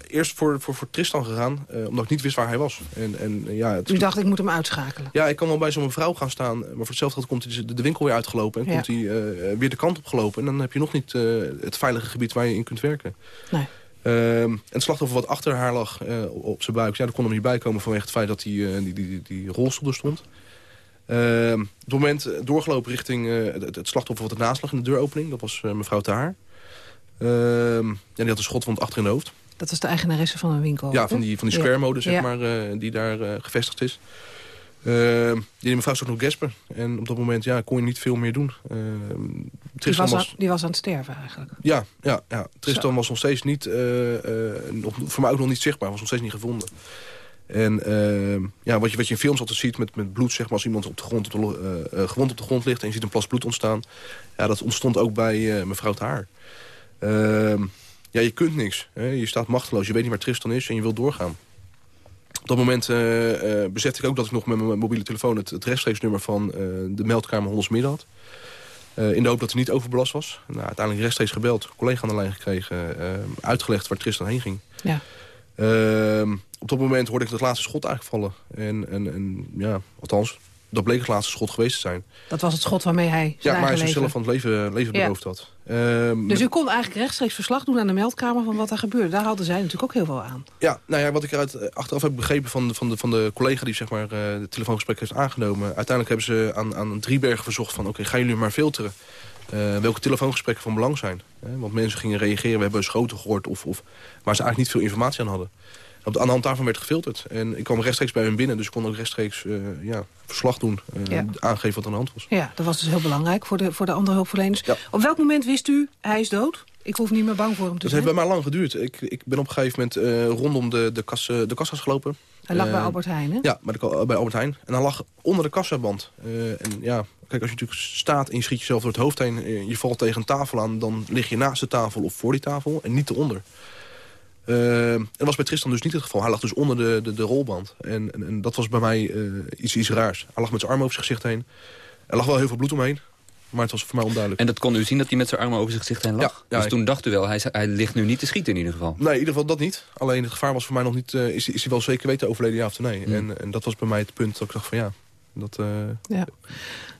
eerst voor, voor, voor Tristan gegaan... Uh, omdat ik niet wist waar hij was. En, en, ja, het... U dacht, ik moet hem uitschakelen? Ja, ik kan wel bij zo'n vrouw gaan staan... maar voor hetzelfde geld komt hij de, de winkel weer uitgelopen... en ja. komt hij weer de kant op gelopen. En dan heb je nog niet het veilige gebied waar je in kunt werken. Nee. Uh, en het slachtoffer wat achter haar lag uh, op zijn buik... Ja, daar kon hem niet bij komen vanwege het feit dat die, uh, die, die, die rolstoel er stond. Ehm, op het moment doorgelopen richting het, het, slachtoffer wat ernaast lag in de deuropening. Dat was mevrouw Taar. Ehm, ja, die had een schotwond achter in de hoofd. Dat was de eigenaresse van een winkel? Ja, van die, van die square mode, zeg ja. maar, die daar gevestigd is. Uh, die mevrouw zat nog gaspen. En op dat moment ja, kon je niet veel meer doen. Die, was aan, die was aan het sterven eigenlijk? Ja, ja, ja. Tristan Zo. was nog steeds niet, voor mij ook nog niet zichtbaar. Was nog steeds niet gevonden. En ja, wat, je, wat je in films altijd ziet met, met bloed, zeg maar, als iemand op de grond op de, gewond op de grond ligt... en je ziet een plas bloed ontstaan. Ja, dat ontstond ook bij mevrouw Taar. Ehm, ja, je kunt niks. Hè? Je staat machteloos. Je weet niet waar Tristan is en je wilt doorgaan. Op dat moment besefte ik ook dat ik nog met mijn mobiele telefoon... het, het rechtstreeks nummer van de meldkamer Hondersmidden had. in de hoop dat hij niet overbelast was. Nou, uiteindelijk rechtstreeks gebeld, collega aan de lijn gekregen... uitgelegd waar Tristan heen ging. Ja. Ehm, op dat moment hoorde ik het laatste schot eigenlijk vallen. En, en, en ja, althans, dat bleek het laatste schot geweest te zijn. Dat was het schot waarmee hij Ja, maar hij zichzelf van het leven, leven ja. beroofd had. Um, dus u kon eigenlijk rechtstreeks verslag doen aan de meldkamer van wat er gebeurde. Daar hadden zij natuurlijk ook heel veel aan. Ja, nou ja, wat ik eruit achteraf heb begrepen van de, van de, van de collega die zeg maar, uh, de telefoongesprek heeft aangenomen. Uiteindelijk hebben ze aan, aan Driebergen verzocht van oké, gaan jullie maar filteren. Uh, welke telefoongesprekken van belang zijn. Hè? Want mensen gingen reageren, we hebben schoten gehoord... Of, of, waar ze eigenlijk niet veel informatie aan hadden. Op de, aan de hand daarvan werd gefilterd. En ik kwam rechtstreeks bij hen binnen, dus ik kon ook rechtstreeks uh, ja, verslag doen. Uh, ja. Aangeven wat aan de hand was. Ja, dat was dus heel belangrijk voor de, voor de andere hulpverleners. Ja. Op welk moment wist u, hij is dood? Ik hoef niet meer bang voor hem te dat zijn. Dat heeft bij mij lang geduurd. Ik, ik ben op een gegeven moment uh, rondom de, de, kas, de kassa's gelopen. Hij lag bij Eh, Albert Heijn, hè? Ja, bij, de, bij Albert Heijn. En hij lag onder de kassaband. Eh, en ja, kijk, als je natuurlijk staat en je schiet jezelf door het hoofd heen... eh, je valt tegen een tafel aan, dan lig je naast de tafel of voor die tafel en niet eronder. Eh, en dat was bij Tristan dus niet het geval. Hij lag dus onder de, de, de rolband. En, en, en dat was bij mij eh, iets, iets raars. Hij lag met zijn arm over zijn gezicht heen. Er lag wel heel veel bloed omheen. Maar het was voor mij onduidelijk. En dat kon u zien dat hij met zijn armen over zijn gezicht heen lag? Ja, ja, dus toen dacht u wel, hij, hij ligt nu niet te schieten in ieder geval. Nee, in ieder geval dat niet. Alleen het gevaar was voor mij nog niet... eh, is, is hij wel zeker weten overleden ja of nee. En, en dat was bij mij het punt dat ik dacht van ja... Dat, eh, Ja.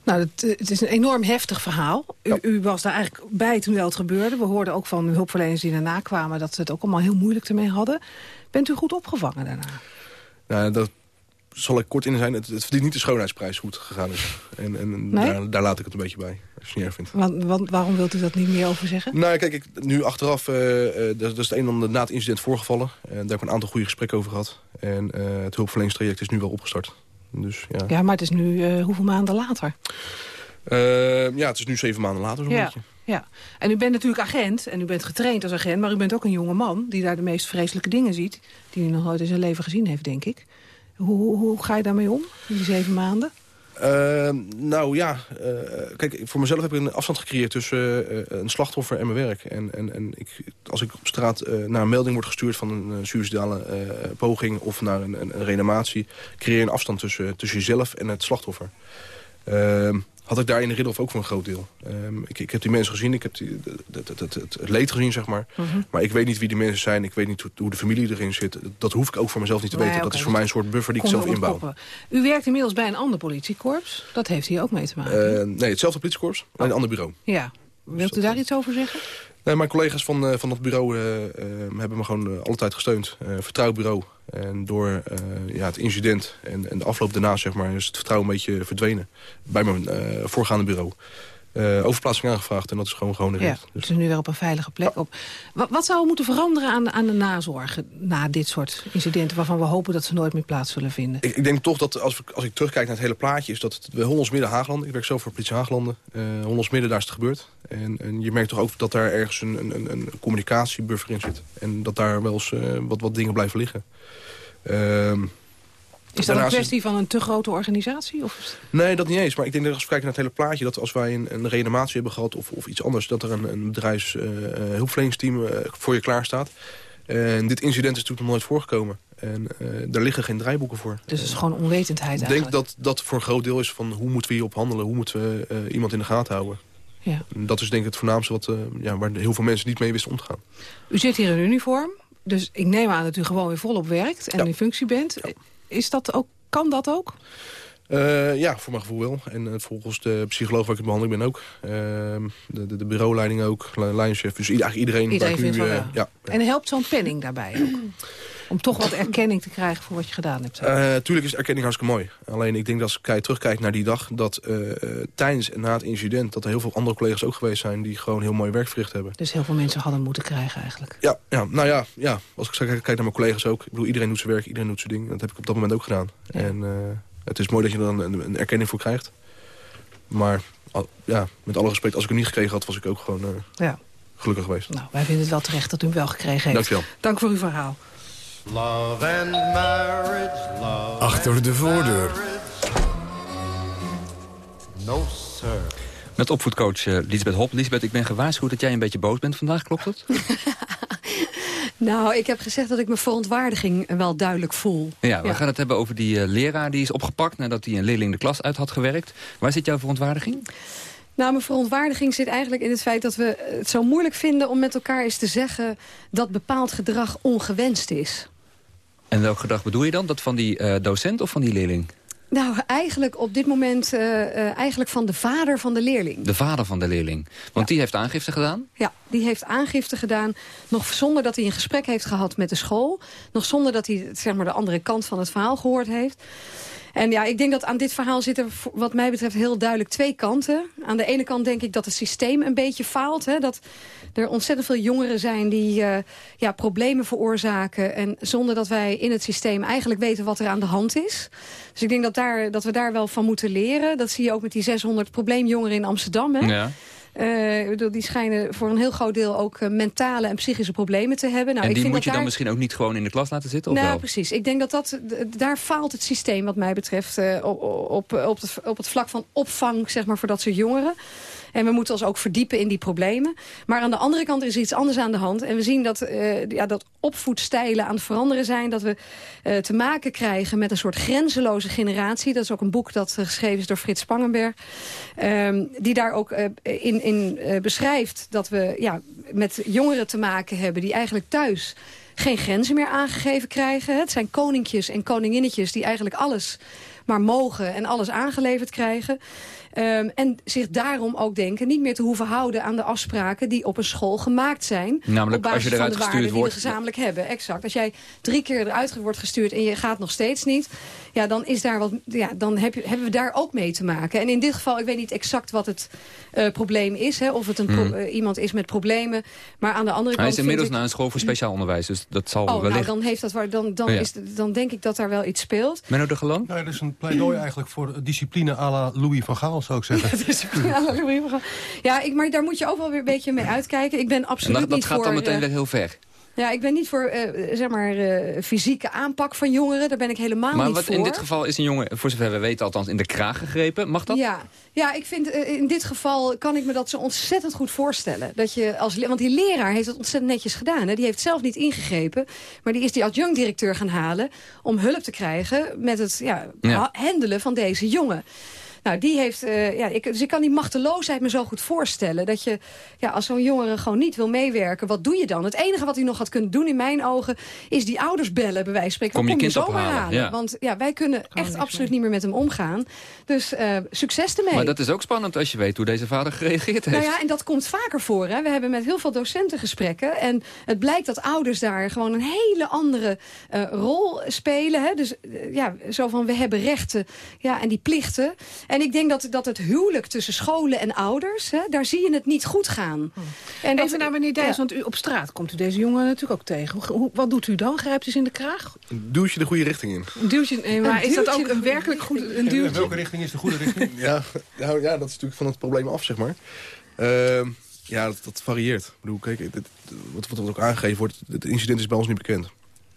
Nou, het, eh, het is een enorm heftig verhaal. U, u was daar eigenlijk bij toen wel het gebeurde. We hoorden ook van hulpverleners die daarna kwamen... dat ze het ook allemaal heel moeilijk ermee hadden. Bent u goed opgevangen daarna? Nou, dat zal ik kort in zijn. Het, het verdient niet de schoonheidsprijs hoe het gegaan is. En, en Nee? daar, daar laat ik het een beetje bij. Als je het niet erg vindt. Want, want, waarom wilt u dat niet meer over zeggen? Nou, kijk, ik, nu achteraf, eh, dat, is het een en ander na het incident voorgevallen. En daar heb ik een aantal goede gesprekken over gehad. En het hulpverleningstraject is nu wel opgestart. Dus ja. Ja, maar het is nu eh, hoeveel maanden later? Eh, ja, het is nu zeven maanden later zo'n Ja, beetje. ja. En u bent natuurlijk agent en u bent getraind als agent... maar u bent ook een jonge man die daar de meest vreselijke dingen ziet... die u nog nooit in zijn leven gezien heeft, denk ik. Hoe, hoe, hoe ga je daarmee om, in die zeven maanden? Eh, nou ja, eh, kijk, voor mezelf heb ik een afstand gecreëerd tussen eh, een slachtoffer en mijn werk. En, en, en ik, als ik op straat eh, naar een melding word gestuurd van een suïcidale eh, poging of naar een, een, een creëer je een afstand tussen, tussen jezelf en het slachtoffer. Eh, had ik daar in de Ridderhof ook voor een groot deel. Um, ik, ik heb die mensen gezien, ik heb die, het, leed gezien, zeg maar. Mhm. Maar ik weet niet wie die mensen zijn, ik weet niet hoe, hoe de familie erin zit. Dat hoef ik ook voor mezelf niet te nee, weten. Okay, dat is voor mij een soort buffer die ik zelf inbouw. Koppen. U werkt inmiddels bij een ander politiekorps. Dat heeft hier ook mee te maken. Uh, nee, hetzelfde politiekorps, alleen een ander bureau. Ja. Wilt u daar iets over zeggen? Mijn collega's van, uh, van dat bureau uh, hebben me gewoon uh, alle tijd gesteund. vertrouwd bureau. En door ja, het incident en, en, de afloop daarna zeg maar, is het vertrouwen een beetje verdwenen. Bij mijn voorgaande bureau. Overplaatsing aangevraagd en dat is gewoon, gewoon ja, dus. dus nu weer op een veilige plek. Op. Wat, wat zou er moeten veranderen aan, aan de nazorg na dit soort incidenten... waarvan we hopen dat ze nooit meer plaats zullen vinden? Ik, ik denk toch dat als, we, als ik terugkijk naar het hele plaatje... is dat het bij Hollands Midden Haaglanden... ik werk zelf voor politie Haaglanden... Uh, Hollands Midden, daar is het gebeurd. En, en, je merkt toch ook dat daar ergens een, een, een communicatiebuffer in zit. En dat daar wel eens uh, wat, wat dingen blijven liggen. Uh, is dat een kwestie van een te grote organisatie? Of? Nee, dat niet eens. Maar ik denk dat als we kijken naar het hele plaatje... dat als wij een, een reanimatie hebben gehad of, of iets anders... dat er een, een bedrijfs uh, hulpverleningsteam uh, voor je klaar staat. En dit incident is natuurlijk nog nooit voorgekomen. En uh, daar liggen geen draaiboeken voor. Dus het is gewoon onwetendheid Ik denk dat dat voor een groot deel is van hoe moeten we hierop handelen? Hoe moeten we iemand in de gaten houden? Ja. En dat is denk ik het voornaamste wat, ja, waar heel veel mensen niet mee wisten om te gaan. U zit hier in uniform. Dus ik neem aan dat u gewoon weer volop werkt en ja. in functie bent. Ja. Is dat ook, kan dat ook? Uh, ja, voor mijn gevoel wel. En uh, volgens de psycholoog waar ik in behandeling ben ook. Uh, de, de, de, bureauleiding ook, lijnchef. Dus eigenlijk iedereen. Iedereen vindt nu, wel ja, ja. En helpt zo'n penning daarbij ook? Om toch wat erkenning te krijgen voor wat je gedaan hebt. Uh, tuurlijk is erkenning hartstikke mooi. Alleen ik denk dat als ik terugkijk naar die dag... dat uh, tijdens en na het incident... dat er heel veel andere collega's ook geweest zijn... die gewoon heel mooi werk verricht hebben. Dus heel veel mensen hadden moeten krijgen eigenlijk. Ja, ja nou ja, ja. als ik kijk, kijk naar mijn collega's ook. Ik bedoel, iedereen doet zijn werk, iedereen doet zijn ding. Dat heb ik op dat moment ook gedaan. Ja. En uh, het is mooi dat je er dan een, een, erkenning voor krijgt. Maar al, ja, met alle respect, als ik hem niet gekregen had... was ik ook gewoon ja. gelukkig geweest. Nou, wij vinden het wel terecht dat u hem wel gekregen heeft. Dank je wel. Dank voor uw verhaal. Love and marriage, love Achter de voordeur. No, sir. Met opvoedcoach uh, Lisbeth Hop. Lisbeth, ik ben gewaarschuwd dat jij een beetje boos bent vandaag, klopt dat? nou, ik heb gezegd dat ik mijn verontwaardiging wel duidelijk voel. Ja, we ja. gaan het hebben over die uh, leraar die is opgepakt... nadat hij een leerling de klas uit had gewerkt. Waar zit jouw verontwaardiging? Nou, mijn verontwaardiging zit eigenlijk in het feit dat we het zo moeilijk vinden... om met elkaar eens te zeggen dat bepaald gedrag ongewenst is. En welk gedrag bedoel je dan? Dat van die uh, docent of van die leerling? Nou, eigenlijk op dit moment uh, uh, eigenlijk van de vader van de leerling. De vader van de leerling. Want ja. die heeft aangifte gedaan? Ja, die heeft aangifte gedaan. Nog zonder dat hij een gesprek heeft gehad met de school. Nog zonder dat hij zeg maar, de andere kant van het verhaal gehoord heeft. En ja, ik denk dat aan dit verhaal zitten wat mij betreft heel duidelijk twee kanten. Aan de ene kant denk ik dat het systeem een beetje faalt. Hè? Dat er ontzettend veel jongeren zijn die uh, ja, problemen veroorzaken. En zonder dat wij in het systeem eigenlijk weten wat er aan de hand is. Dus ik denk dat, daar, dat we daar wel van moeten leren. Dat zie je ook met die 600 probleemjongeren in Amsterdam. Hè? Ja. Uh, bedoel, die schijnen voor een heel groot deel ook mentale en psychische problemen te hebben. Nou, en ik die vind moet je dan daar... misschien ook niet gewoon in de klas laten zitten? Of nou, wel? precies. Ik denk dat, dat daar faalt het systeem wat mij betreft op, op, op, het, op het vlak van opvang zeg maar, voor dat soort jongeren. En we moeten ons ook verdiepen in die problemen. Maar aan de andere kant is er iets anders aan de hand. En we zien dat, uh, ja, dat opvoedstijlen aan het veranderen zijn. Dat we uh, te maken krijgen met een soort grenzeloze generatie. Dat is ook een boek dat uh, geschreven is door Frits Spangenberg. Um, die daar ook in, in beschrijft dat we ja, met jongeren te maken hebben... die eigenlijk thuis geen grenzen meer aangegeven krijgen. Het zijn koninkjes en koninginnetjes die eigenlijk alles maar mogen en alles aangeleverd krijgen. Um, en zich daarom ook denken niet meer te hoeven houden aan de afspraken die op een school gemaakt zijn. Namelijk op als je eruit van de gestuurd wordt. Die we gezamenlijk hebben, exact. Als jij drie keer eruit wordt gestuurd en je gaat nog steeds niet. Ja, dan, is daar wat, ja, dan heb je, hebben we daar ook mee te maken. En in dit geval, ik weet niet exact wat het uh, probleem is. Hè, of het een pro Hmm. uh, iemand is met problemen. Maar aan de andere Hij kant is inmiddels ik, naar een school voor speciaal onderwijs. Dus dat zal Oh, nou, wellicht... dan, heeft dat waar, dan, dan, Oh, ja. is, dan denk ik dat daar wel iets speelt. Menno de Geloon? Nou, dat is een pleidooi eigenlijk voor discipline à la Louis van Gaal, zou ik zeggen. Ja, Louis, we gaan- Ja, ik, maar daar moet je ook wel weer een beetje mee uitkijken. Ik ben En absoluut dat, dat niet gaat voor... dan meteen eh, weer heel ver. Ja, ik ben niet voor eh, zeg maar, eh, fysieke aanpak van jongeren. Daar ben ik helemaal Maar niet wat voor. in dit geval is een jongen, voor zover we weten althans, in de kraag gegrepen. Mag dat? Ja, ja ik vind eh, in dit geval kan ik me dat zo ontzettend goed voorstellen. Dat je als, want die leraar heeft het ontzettend netjes gedaan. Hè? Die heeft zelf niet ingegrepen. Maar die is die adjunct-directeur gaan halen om hulp te krijgen met het ja, Ja. ha- handelen van deze jongen. Nou, die heeft, eh, ja, ik, dus ik kan die machteloosheid me zo goed voorstellen. Dat je, ja, als zo'n jongere gewoon niet wil meewerken, wat doe je dan? Het enige wat hij nog had kunnen doen in mijn ogen, is die ouders bellen, bij wijze van spreken. Kom je kom kind zomaar ophalen, halen. ja. Want ja, wij kunnen echt absoluut niet meer met hem omgaan. Dus eh, succes ermee. Maar dat is ook spannend als je weet hoe deze vader gereageerd heeft. Nou ja, en dat komt vaker voor. Hè. We hebben met heel veel docenten gesprekken. En het blijkt dat ouders daar gewoon een hele andere eh, rol spelen. Hè. Dus ja, zo van we hebben rechten ja, en die plichten. En ik denk dat, dat het huwelijk tussen scholen en ouders... Hè, daar zie je het niet goed gaan. En dat- Even naar meneer Dijs, ja. want u op straat komt u deze jongen natuurlijk ook tegen. Hoe, hoe- wat doet u dan? Grijpt u ze in de kraag? Een duwtje de goede richting in. Een duwtje? Nee, maar Een is dat ook een werkelijk goed een En in welke richting is de goede richting? Ja, nou, ja, dat is natuurlijk van het probleem af, zeg maar. Ehm, ja, dat, dat varieert. Ik bedoel, kijk, dit- wat, wat ook aangegeven wordt, het incident is bij ons niet bekend.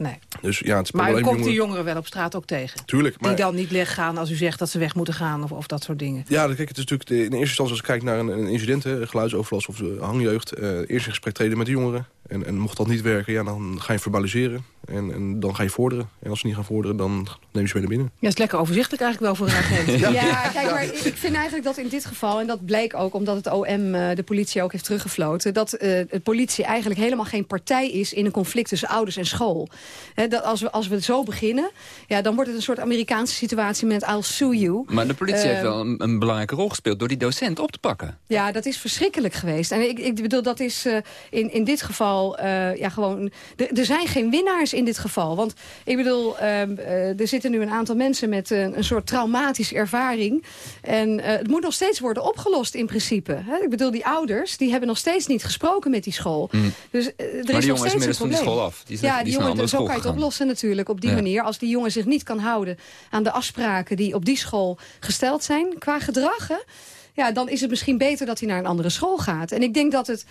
Nee. Dus ja, het is Maar u komt die jongen- jongeren wel op straat ook tegen? Tuurlijk, maar... Die dan niet weggaan als u zegt dat ze weg moeten gaan of, of dat soort dingen. Ja, kijk, het is natuurlijk de, in eerste instantie als ik kijk naar een, een incident, hè, geluidsoverlast of eh, hangjeugd, eh, eerst in gesprek treden met de jongeren. En, en mocht dat niet werken, ja, dan ga je verbaliseren en, en dan ga je vorderen. En als ze niet gaan vorderen, dan neem je ze mee naar binnen. Ja, is lekker overzichtelijk eigenlijk wel voor een agent. Ja, kijk, maar ik vind eigenlijk dat in dit geval... en dat bleek ook omdat het OM eh, de politie ook heeft teruggefloten... dat eh, de politie eigenlijk helemaal geen partij is... in een conflict tussen ouders en school. Hè, dat als, we, als we zo beginnen, ja, dan wordt het een soort Amerikaanse situatie met I'll sue you. Maar de politie heeft Eh, wel een, een belangrijke rol gespeeld door die docent op te pakken. Ja, dat is verschrikkelijk geweest. En ik, ik bedoel, dat is eh, in, in dit geval eh, ja, gewoon... Er, zijn geen winnaars in dit geval. Want ik bedoel, ehm, eh, er zitten nu een aantal mensen met een, een soort traumatische ervaring. En eh, het moet nog steeds worden opgelost in principe. Hè? Ik bedoel, die ouders die hebben nog steeds niet gesproken met die school. Dus eh, er is die nog jongen is steeds een inmiddels van die probleem. school af. Die is- ja, die die jongen, zo kan je het oplossen natuurlijk op die Ja. manier. Als die jongen zich niet kan houden aan de afspraken die op die school gesteld zijn qua gedrag. Ja, dan is het misschien beter dat hij naar een andere school gaat. En ik denk dat het...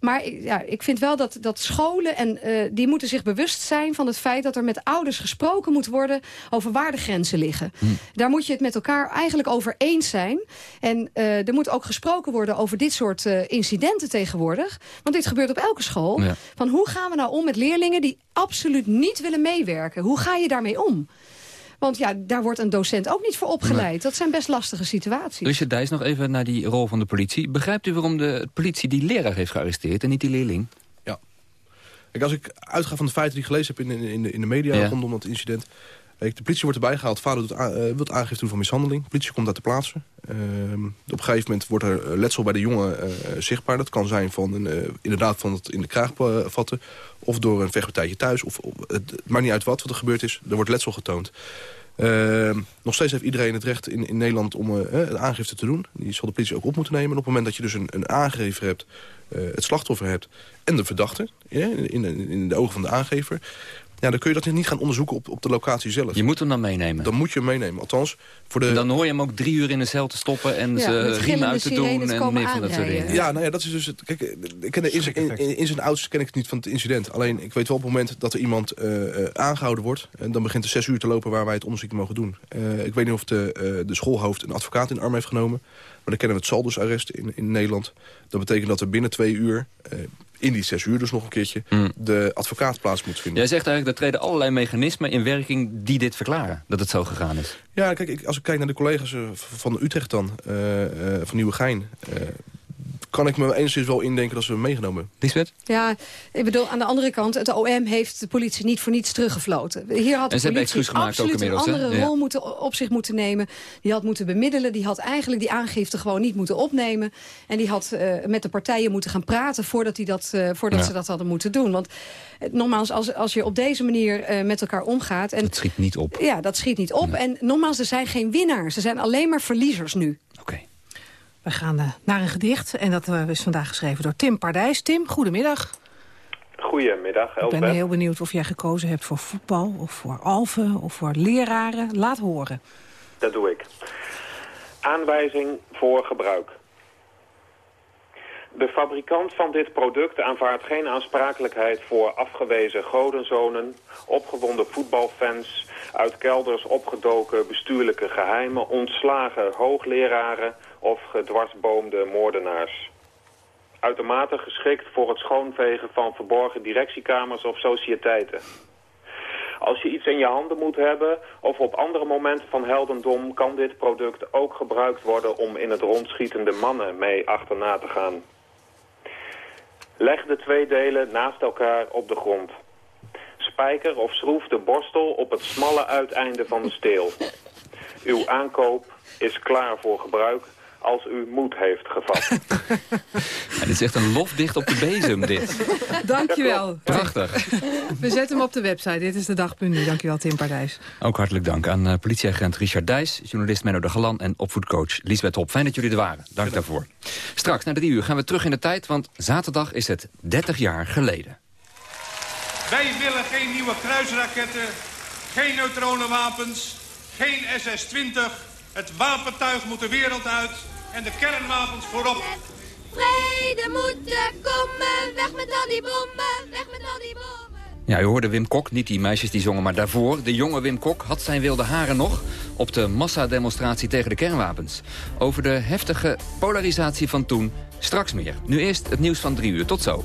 Maar ja, ik vind wel dat, dat scholen en eh, die moeten zich bewust zijn van het feit dat er met ouders gesproken moet worden over waar de grenzen liggen. Daar moet je het met elkaar eigenlijk over eens zijn. En eh, er moet ook gesproken worden over dit soort eh, incidenten tegenwoordig. Want dit gebeurt op elke school. Ja. Van hoe gaan we nou om met leerlingen die absoluut niet willen meewerken? Hoe ga je daarmee om? Want ja, daar wordt een docent ook niet voor opgeleid. Dat zijn best lastige situaties. Richard Dijs, nog even naar die rol van de politie. Begrijpt u waarom de politie die leraar heeft gearresteerd en niet die leerling? Kijk, als ik uitga van de feiten die ik gelezen heb in, in, in de, in de media Ja. rondom dat incident. De politie wordt erbij gehaald. Vader doet, a- eh, wil aangifte doen van mishandeling. De politie komt daar te plaatsen. Ehm, op een gegeven moment wordt er eh, letsel bij de jongen eh, zichtbaar. Dat kan zijn van een, inderdaad van het in de kraag vatten. Of door een vechtpartijtje thuis. Of, het, maakt niet uit wat, wat er gebeurd is. Er wordt letsel getoond. Ehm, nog steeds heeft iedereen het recht in, in Nederland om een aangifte te doen. Die zal de politie ook op moeten nemen. En op het moment dat je dus een, een aangever hebt, het slachtoffer hebt en de verdachte... in, in de ogen van de aangever... Ja, dan kun je dat niet gaan onderzoeken op, op de locatie zelf. Je moet hem dan meenemen? Dan moet je hem meenemen. Althans, voor de... En dan hoor je hem ook drie uur in de cel te stoppen... en Ja, ze riemen gillende uit te doen en meer van dat soort dingen. Ja, nou ja, dat is dus het. Kijk, ik ken de in, in, in, in zijn ouds ken ik het niet van het incident. Alleen, ik weet wel op het moment dat er iemand eh, eh, aangehouden wordt... en dan begint er zes uur te lopen waar wij het onderzoek mogen doen. Eh, ik weet niet of de, eh, de schoolhoofd een advocaat in de arm heeft genomen... maar dan kennen we het saldusarrest in, in Nederland. Dat betekent dat er binnen twee uur... in die zes uur dus nog een keertje... de advocaat plaats moet vinden. Jij zegt eigenlijk, er treden allerlei mechanismen in werking... die dit verklaren, dat het zo gegaan is. Ja, kijk, ik, als ik kijk naar de collega's eh, van Utrecht dan, eh, eh, van Nieuwegein... eh kan ik me enigszins wel indenken dat ze hem meegenomen. Lisbeth? Ja, ik bedoel, aan de andere kant, het OM heeft de politie niet voor niets teruggefloten. Hier had de En ze hebben politie absoluut een andere Ja. rol moeten, op zich moeten nemen. Die had moeten bemiddelen, die had eigenlijk die aangifte gewoon niet moeten opnemen. En die had eh, met de partijen moeten gaan praten voordat, die dat, eh, voordat Ja. ze dat hadden moeten doen. Want eh, nogmaals, als, als je op deze manier eh, met elkaar omgaat... En, Het schiet niet op. ja, dat schiet niet op. En nogmaals, er zijn geen winnaars. Er zijn alleen maar verliezers nu. We gaan eh, naar een gedicht en dat eh, is vandaag geschreven door Tim Pardijs. Tim, goedemiddag. Goedemiddag, Ik ben heel benieuwd of jij gekozen hebt voor voetbal of voor alfen of voor leraren. Laat horen. Dat doe ik. Aanwijzing voor gebruik. De fabrikant van dit product aanvaardt geen aansprakelijkheid voor afgewezen godenzonen, opgewonden voetbalfans, uit kelders opgedoken bestuurlijke geheimen, ontslagen hoogleraren of gedwarsboomde moordenaars. Uitermate geschikt voor het schoonvegen van verborgen directiekamers of sociëteiten. Als je iets in je handen moet hebben of op andere momenten van heldendom... kan dit product ook gebruikt worden om in het rondschietende mannen mee achterna te gaan. Leg de twee delen naast elkaar op de grond. Spijker of schroef de borstel op het smalle uiteinde van de steel. Uw aankoop is klaar voor gebruik als u moed heeft gevat. Ja, dit is echt een lofdicht op de bezem, dit. Dankjewel. Prachtig. We zetten hem op de website. Dit is de dag.nu. Dankjewel Tim Pardijs. Ook hartelijk dank aan eh, politieagent Richard Dijs... journalist Menno de Galan en opvoedcoach Lisbeth Hop. Fijn dat jullie er waren. Dank daarvoor. Straks, na drie uur, gaan we terug in de tijd... want zaterdag is het 30 jaar geleden. Wij willen geen nieuwe kruisraketten, geen neutronenwapens, geen SS-20. Het wapentuig moet de wereld uit en de kernwapens voorop. Vrede moet er komen, weg met al die bommen, weg met al die bommen. Ja, u hoorde Wim Kok, niet die meisjes die zongen, maar daarvoor. De jonge Wim Kok had zijn wilde haren nog op de massademonstratie tegen de kernwapens. Over de heftige polarisatie van toen, straks meer. Nu eerst het nieuws van drie uur. Tot zo.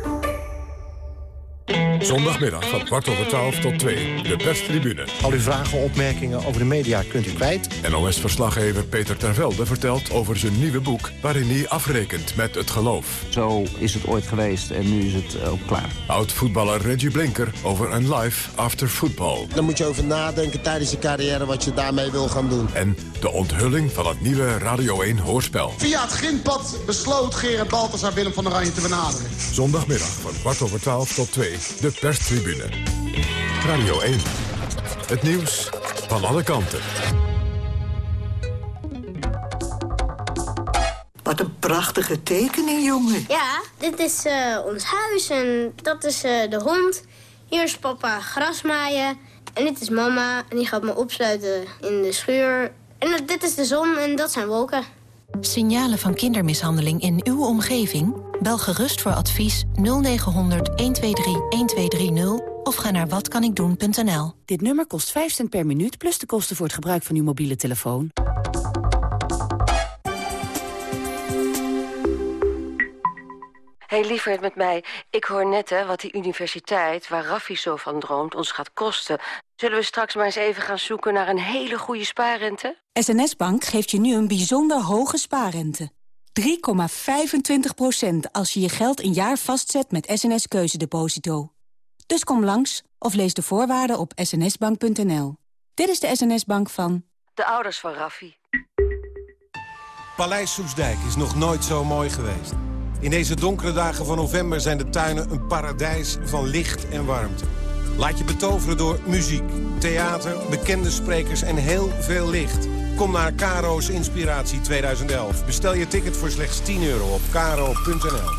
Zondagmiddag van kwart over twaalf tot twee, de perstribune. Al uw vragen opmerkingen over de media kunt u kwijt. NOS-verslaggever Peter Tervelde vertelt over zijn nieuwe boek... waarin hij afrekent met het geloof. Zo is het ooit geweest en nu is het ook klaar. Oud-voetballer Reggie Blinker over een life after football. Dan moet je over nadenken tijdens je carrière wat je daarmee wil gaan doen. En de onthulling van het nieuwe Radio 1 hoorspel. Via het grindpad besloot Gerard Balthasar Willem van Oranje te benaderen. Zondagmiddag van kwart over twaalf tot twee, de perstribune. Radio 1. Het nieuws van alle kanten. Wat een prachtige tekening, jongen. Ja, dit is eh, ons huis en dat is eh, de hond. Hier is papa grasmaaien. En dit is mama en die gaat me opsluiten in de schuur. En dit is de zon en dat zijn wolken. Signalen van kindermishandeling in uw omgeving? Bel gerust voor advies 0900 123 1230 of ga naar watkanikdoen.nl. Dit nummer kost 5 cent per minuut plus de kosten voor het gebruik van uw mobiele telefoon. hey, lieverd met mij. Ik hoor net hè, wat die universiteit, waar Raffi zo van droomt, ons gaat kosten. Zullen we straks maar eens even gaan zoeken naar een hele goede spaarrente? SNS Bank geeft je nu een bijzonder hoge spaarrente. 3,25% als je je geld een jaar vastzet met SNS Keuzedeposito. Dus kom langs of lees de voorwaarden op snsbank.nl. Dit is de SNS Bank van... De ouders van Raffi. Paleis Soesdijk is nog nooit zo mooi geweest. In deze donkere dagen van november zijn de tuinen een paradijs van licht en warmte. Laat je betoveren door muziek, theater, bekende sprekers en heel veel licht. Kom naar Caro's Inspiratie 2011. Bestel je ticket voor slechts 10 euro op caro.nl.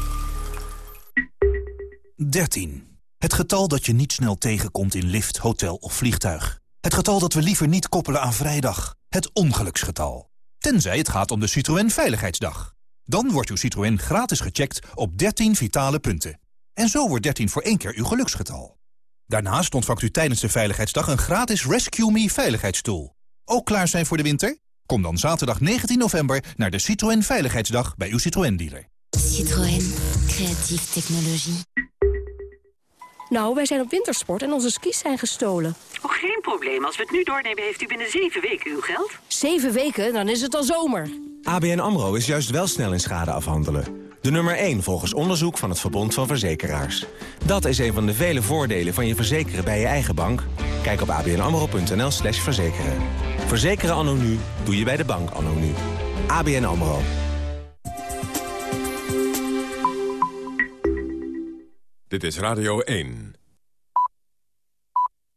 13. Het getal dat je niet snel tegenkomt in lift, hotel of vliegtuig. Het getal dat we liever niet koppelen aan vrijdag. Het ongeluksgetal. Tenzij het gaat om de Citroën Veiligheidsdag. Dan wordt uw Citroën gratis gecheckt op 13 vitale punten. En zo wordt 13 voor één keer uw geluksgetal. Daarnaast ontvangt u tijdens de Veiligheidsdag een gratis Rescue Me veiligheidsstoel. Ook klaar zijn voor de winter? Kom dan zaterdag 19 november naar de Citroën Veiligheidsdag bij uw Citroën-dealer. Citroën. Creatieve technologie. Nou, wij zijn op wintersport en onze skis zijn gestolen. Oh, geen probleem. Als we het nu doornemen, heeft u binnen zeven weken uw geld. Zeven weken? Dan is het al zomer. ABN AMRO is juist wel snel in schade afhandelen. De nummer 1 volgens onderzoek van het Verbond van Verzekeraars. Dat is een van de vele voordelen van je verzekeren bij je eigen bank. Kijk op abnamro.nl slash verzekeren. Verzekeren anno nu doe je bij de bank anno nu. ABN AMRO. Dit is Radio 1.